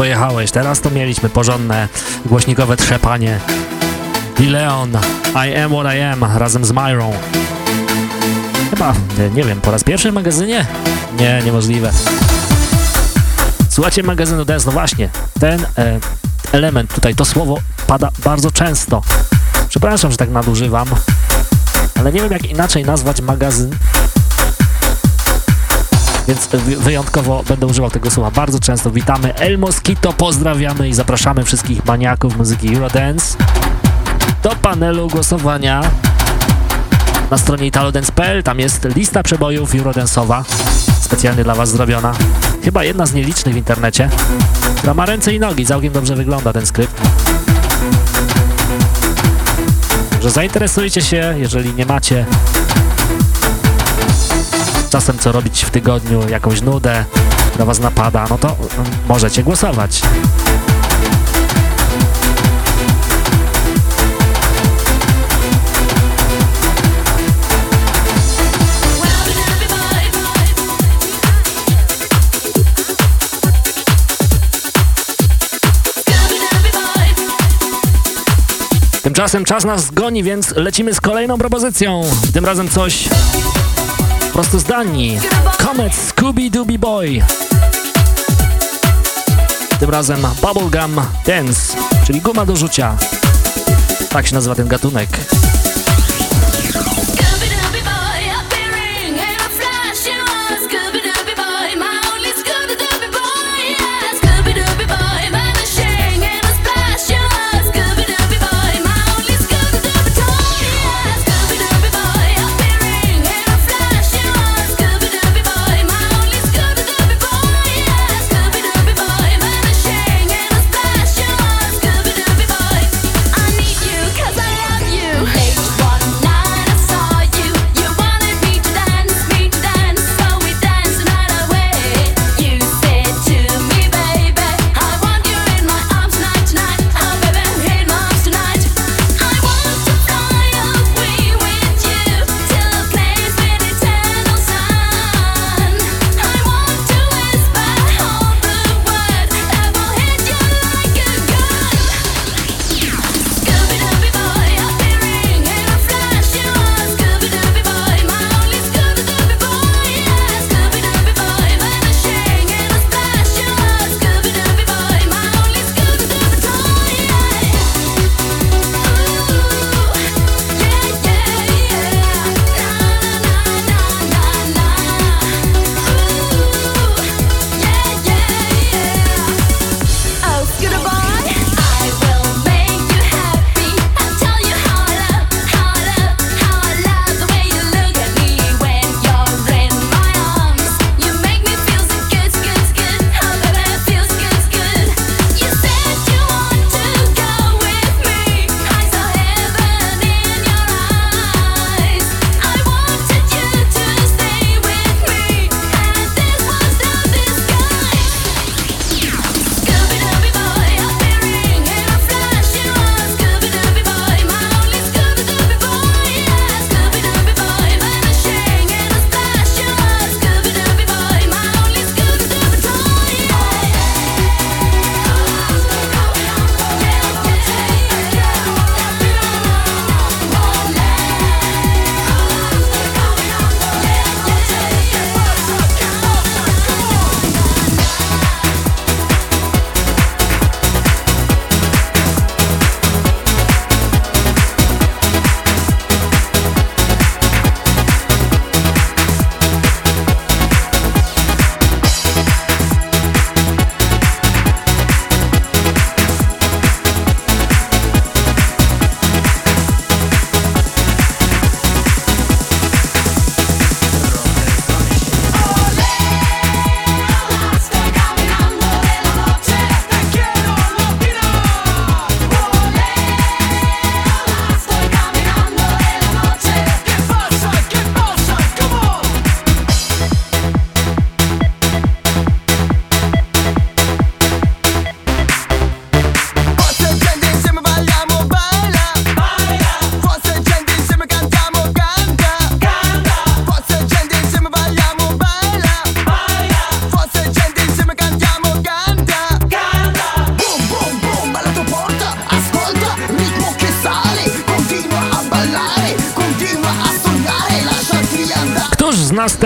Pojechałeś. Teraz to mieliśmy porządne głośnikowe trzepanie. I Leon, I am what I am, razem z Myrą. Chyba, nie, nie wiem, po raz pierwszy w magazynie? Nie, niemożliwe. Słuchajcie magazynu Dance, no właśnie, ten e, element tutaj, to słowo pada bardzo często. Przepraszam, że tak nadużywam, ale nie wiem jak inaczej nazwać magazyn, więc wy- wyjątkowo będę używał tego słowa bardzo często. Witamy El Mosquito, pozdrawiamy i zapraszamy wszystkich maniaków muzyki Eurodance do panelu głosowania na stronie italodance.pl. Tam jest lista przebojów Eurodance'owa, specjalnie dla Was zrobiona. Chyba jedna z nielicznych w internecie, która ma ręce i nogi, całkiem dobrze wygląda ten skrypt. Że zainteresujcie się, jeżeli nie macie czasem co robić w tygodniu, jakąś nudę, która was napada, no to mm, możecie głosować. Tymczasem czas nas goni, więc lecimy z kolejną propozycją. Tym razem coś prosto z Danii. Comet Scooby Dooby Boy. Tym razem Bubblegum Dance, czyli guma do rzucia. Tak się nazywa ten gatunek.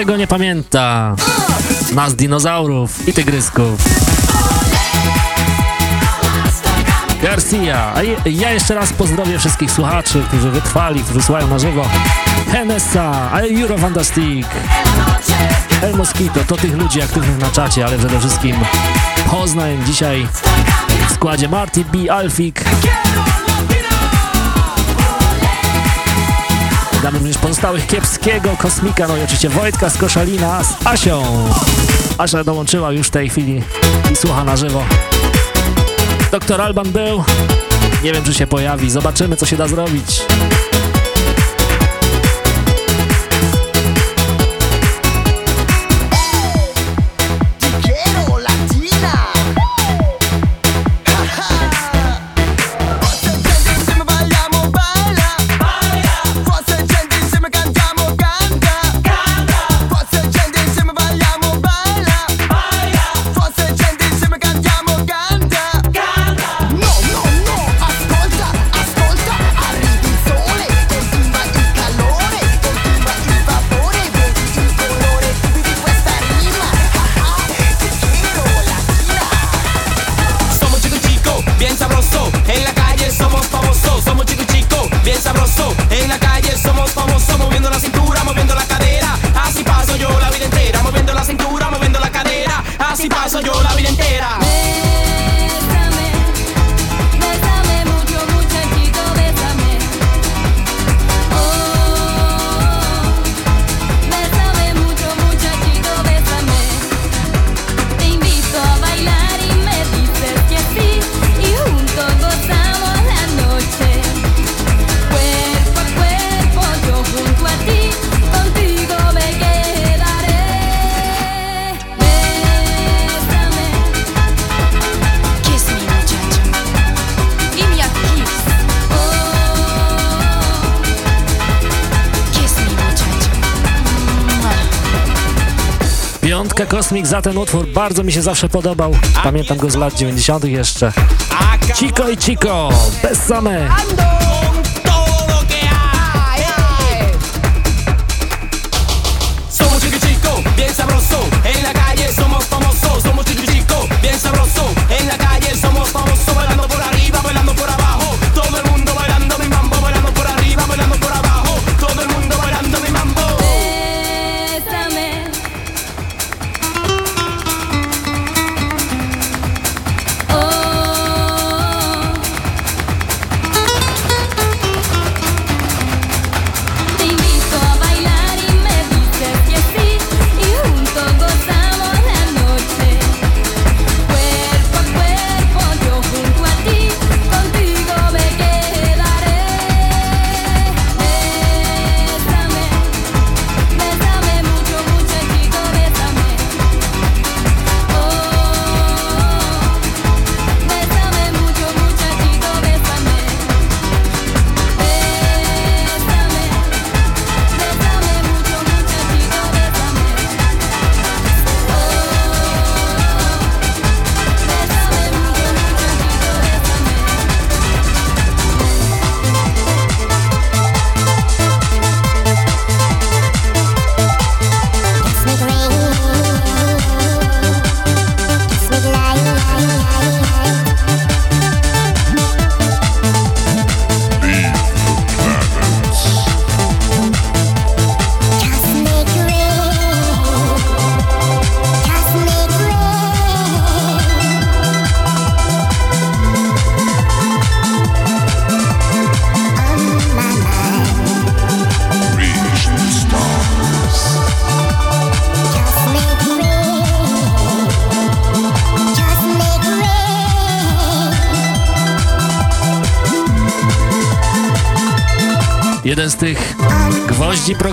Tego nie pamięta? Nas dinozaurów i tygrysków. Garcia, a ja jeszcze raz pozdrowię wszystkich słuchaczy, którzy wytrwali, którzy słuchają na żywo. Henessa, Euro Fantastic, El Mosquito, to tych ludzi aktywnych na czacie, ale przede wszystkim Poznań dzisiaj w składzie Marty B, Alfik. Damy również pozostałych Kiepskiego, Kosmika, no i oczywiście Wojtka z Koszalina z Asią. Asia dołączyła już w tej chwili i słucha na żywo. Doktor Alban był. Nie wiem, czy się pojawi. Zobaczymy, co się da zrobić. Za ten utwór bardzo mi się zawsze podobał. Pamiętam go z lat 90. jeszcze. Chico i Chico, bez same.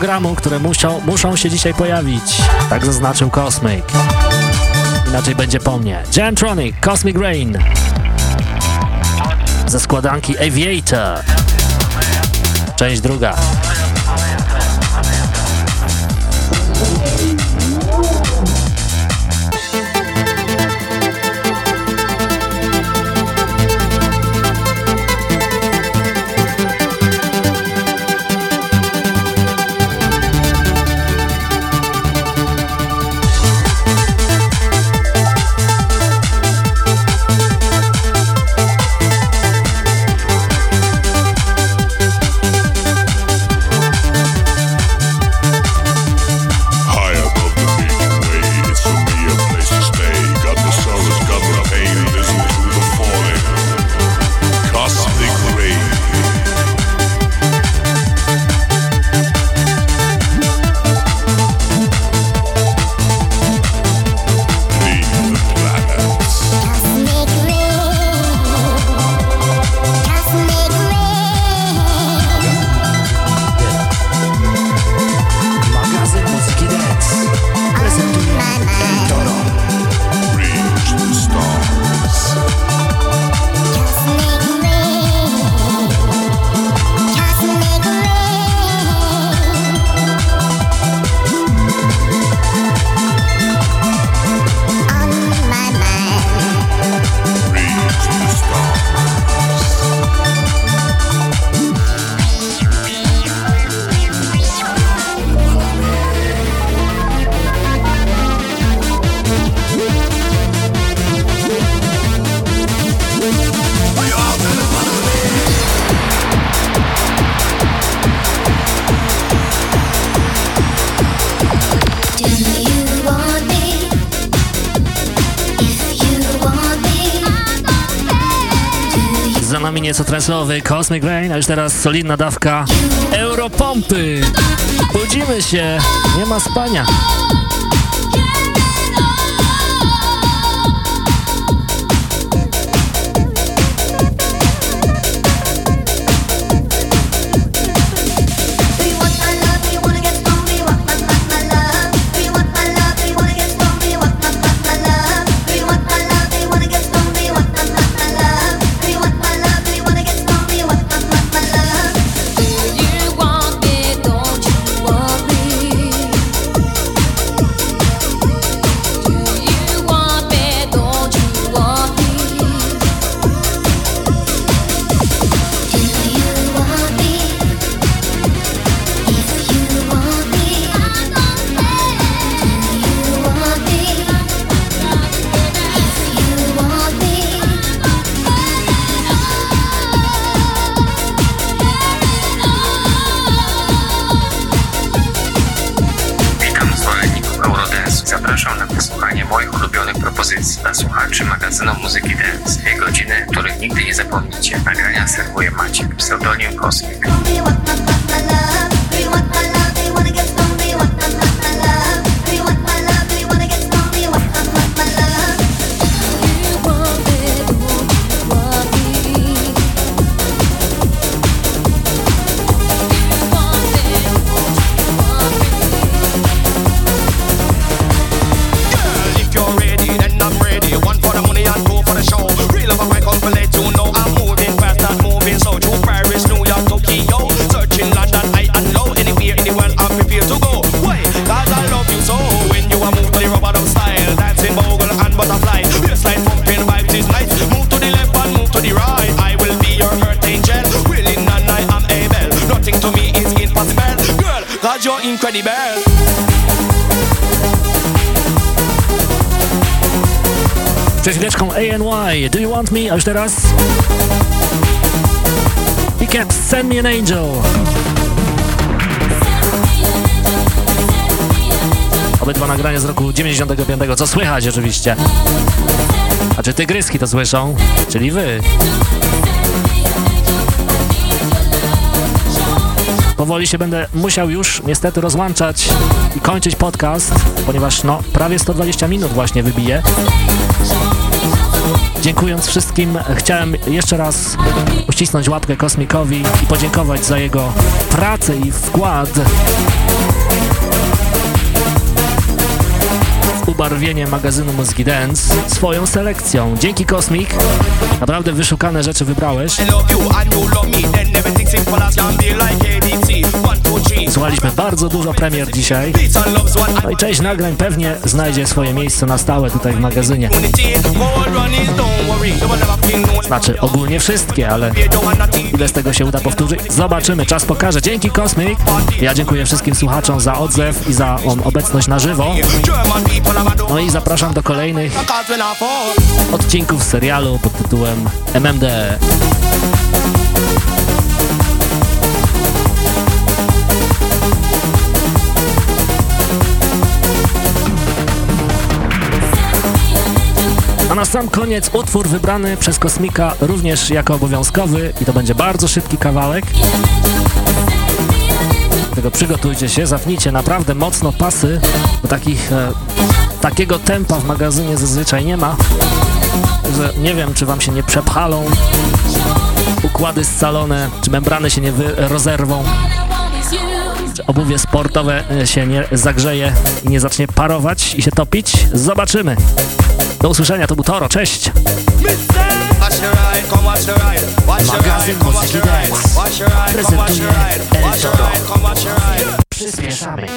Programu, które muszą, muszą się dzisiaj pojawić. Tak zaznaczył Cosmic. Inaczej będzie po mnie. Jantronic, Cosmic Rain. Ze składanki Aviator. Część druga. Trensowy Cosmic Rain, a już teraz solidna dawka Europompy. Budzimy się, nie ma spania. Słychać oczywiście. A czy tygryski to słyszą? Czyli wy. Powoli się będę musiał już niestety rozłączać i kończyć podcast, ponieważ no prawie 120 minut właśnie wybije. Dziękując wszystkim, chciałem jeszcze raz uścisnąć łapkę Kosmikowi i podziękować za jego pracę i wkład ubarwienie magazynu Muzyki Dance swoją selekcją. Dzięki Kosmik, naprawdę wyszukane rzeczy wybrałeś. Słuchaliśmy bardzo dużo premier dzisiaj. No i część nagrań pewnie znajdzie swoje miejsce na stałe tutaj w magazynie. Znaczy ogólnie wszystkie, ale ile z tego się uda powtórzyć? Zobaczymy, czas pokaże. Dzięki Kosmik. Ja dziękuję wszystkim słuchaczom za odzew i za um, obecność na żywo. No i zapraszam do kolejnych odcinków serialu pod tytułem MMD. Na sam koniec utwór wybrany przez Kosmika również jako obowiązkowy i to będzie bardzo szybki kawałek. Dlatego przygotujcie się, zapnijcie naprawdę mocno pasy, bo takich, e, takiego tempa w magazynie zazwyczaj nie ma. Że nie wiem, czy wam się nie przepchalą układy scalone, czy membrany się nie rozerwą, czy obuwie sportowe e, się nie zagrzeje i nie zacznie parować i się topić. Zobaczymy. Do usłyszenia, to był Toro, cześć! Magazyn Muzyki Dance prezentuje El Toro. Przyspieszamy.